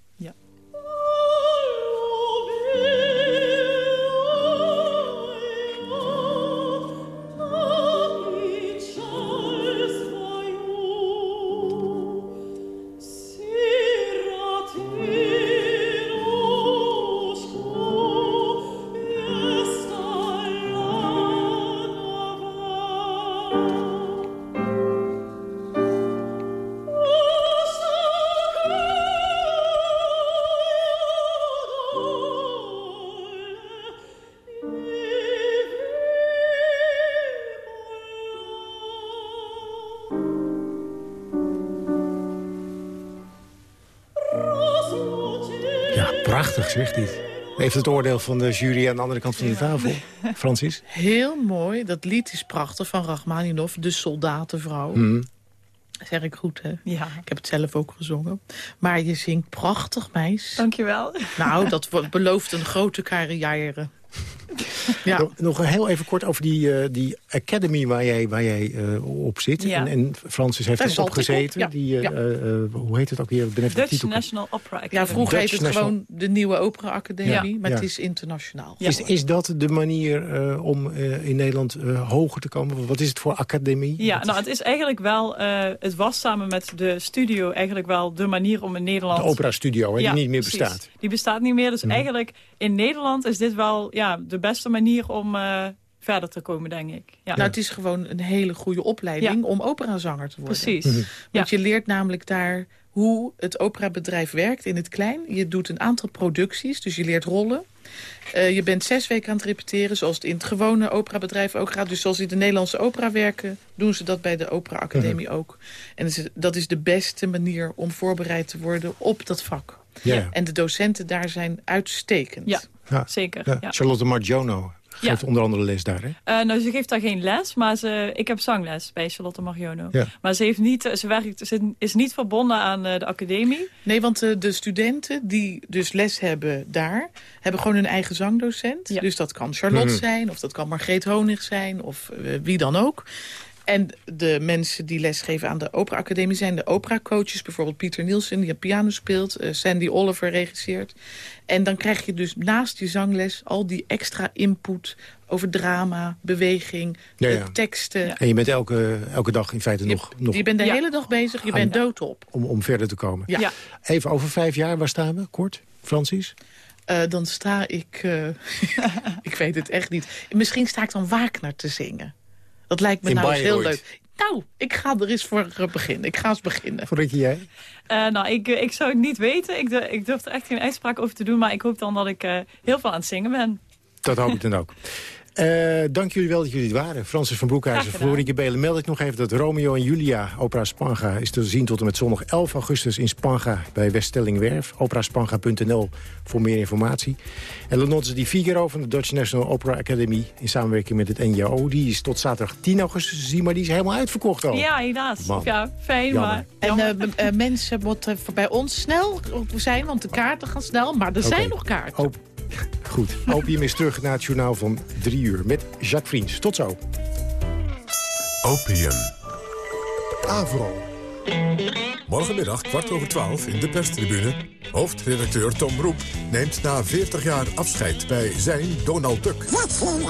Prachtig, zegt hij. Heeft het oordeel van de jury aan de andere kant van de tafel, [laughs] Francis? Heel mooi. Dat lied is prachtig van Rachmaninov, De Soldatenvrouw. Mhm. Zeg ik goed, hè? Ja. Ik heb het zelf ook gezongen. Maar je zingt prachtig, meis. Dankjewel. Nou, dat belooft een grote carrière. Ja. Nog- heel even kort over die, eh, die academy waar jij, waar jij eh, op zit. Ja. En, en Francis heeft Daar er zat op ik op, gezeten. ja. Die, eh, Ja. hoe heet het ook weer? De Dutch titel kwijt. National Opera Academy. Ja, vroeger Dutch heet het National- gewoon de Nieuwe Opera Academie, Ja. maar Ja. het is internationaal. Is, is dat de manier eh, om eh, in Nederland eh, hoger te komen? Wat is het voor academie? Ja, nou, het is eigenlijk wel, eh, het was samen met de studio eigenlijk wel de manier om in Nederland... De opera studio, hè, Ja, die niet meer precies. bestaat. Die bestaat niet meer, dus Mhm. eigenlijk in Nederland is dit wel ja, de beste manier om eh, verder te komen, denk ik. Ja. Nou, het is gewoon een hele goede opleiding om operazanger te worden. Precies. Mhm. Mhm. Want je leert namelijk daar hoe het operabedrijf werkt in het klein. Je doet een aantal producties, dus je leert rollen. Eh, je bent zes weken aan het repeteren, zoals het in het gewone operabedrijf ook gaat. Dus zoals in de Nederlandse opera werken, doen ze dat bij de Opera Academie ook. En dat is de beste manier om voorbereid te worden op dat vak. Ja. En de docenten daar zijn uitstekend. Ja, Ja. zeker. Ja. Ja. Charlotte Margiono geeft onder andere les daar, hè? Eh, nou, ze geeft daar geen les, maar ze, ik heb zangles bij Charlotte Margiono. Ja. Maar ze, heeft niet, ze, werkt, ze is niet verbonden aan eh, de academie. Nee, want eh, de studenten die dus les hebben daar... hebben gewoon hun eigen zangdocent. Dus dat kan Charlotte Mhm. zijn, of dat kan Margreet Honig zijn... of wie dan ook. En de mensen die lesgeven aan de operaacademie zijn de operacoaches. Bijvoorbeeld Pieter Nielsen, die piano speelt. eh, Sandy Oliver regisseert. En dan krijg je dus naast je zangles al die extra input... over drama, beweging, Ja, eh, ja. teksten. En je bent elke, elke dag in feite nog, nog Je bent de Ja. hele dag bezig, je bent doodop. om, om verder te komen. Ja. Ja. Even over vijf jaar, waar staan we? Kort, Francis? Eh, dan sta ik... eh, [laughs] ik weet het echt niet. Misschien sta ik dan Wagner te zingen. Dat lijkt me In nou eens heel leuk. Nou, ik ga er eens voor eh, beginnen. Ik ga eens beginnen. Voordat jij? Eh, nou, ik, eh, ik zou het niet weten. Ik, durf- ik durf er echt geen uitspraak over te doen. Maar ik hoop dan dat ik eh, heel veel aan het zingen ben. Dat hoop ik dan ook. Eh, dank jullie wel dat jullie het waren. Francis van Broekhuizen. Florieke Belen. Meld ik nog even dat Romeo en Julia, opera Spanga... is te zien tot en met zondag 11 augustus in Spanga bij Weststellingwerf. Operaspanga.nl voor meer informatie. En Le Nozze di Figaro van de Dutch National Opera Academy... in samenwerking met het NJO. Die is tot zaterdag 10 augustus te zien, maar die is helemaal uitverkocht al. Ja, helaas. Man. Ja, fijn, Jammer. maar... En eh, eh, mensen moeten voor bij ons snel zijn, want de kaarten gaan snel. Maar er zijn nog kaarten. Op- Goed, opium is terug naar het journaal van drie uur met Jacques Vriends. Tot zo. Opium. Avro. Morgenmiddag kwart over twaalf in de perstribune. Hoofdredacteur Tom Roep neemt na 40 jaar afscheid bij zijn Donald Duck. Wat voor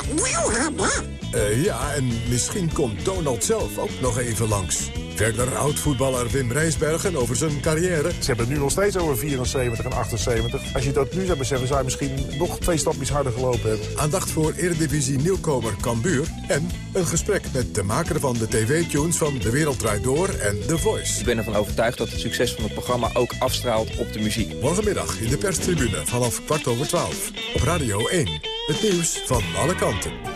Eh, ja, en misschien komt Donald zelf ook nog even langs. Verder oud-voetballer Wim Rijsbergen over zijn carrière. Ze hebben het nu nog steeds over 74 en 78. Als je dat nu zou beseffen, zou je misschien nog twee stapjes harder gelopen hebben. Aandacht voor Eredivisie nieuwkomer Cambuur. En een gesprek met de maker van de tv-tunes van De Wereld Draait Door en The Voice. Ik ben ervan overtuigd dat het succes van het programma ook afstraalt op de muziek. Morgenmiddag in de perstribune vanaf kwart over twaalf. Op Radio 1. Het nieuws van alle kanten.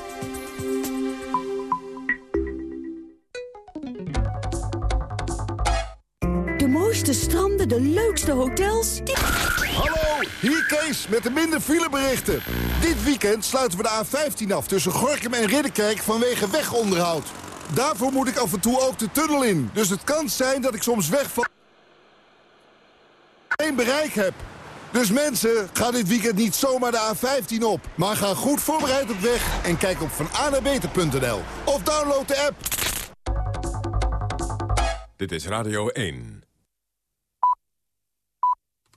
Mooiste stranden, de leukste hotels. Hallo, hier Kees met de minder fileberichten. Dit weekend sluiten we de A15 af tussen Gorkum en Ridderkerk vanwege wegonderhoud. Daarvoor moet ik af en toe ook de tunnel in. Dus het kan zijn dat ik soms wegval... geen bereik heb. Dus mensen, ga dit weekend niet zomaar de A15 op. Maar ga goed voorbereid op weg en kijk op vananabeter.nl. Of download de app. Dit is Radio 1.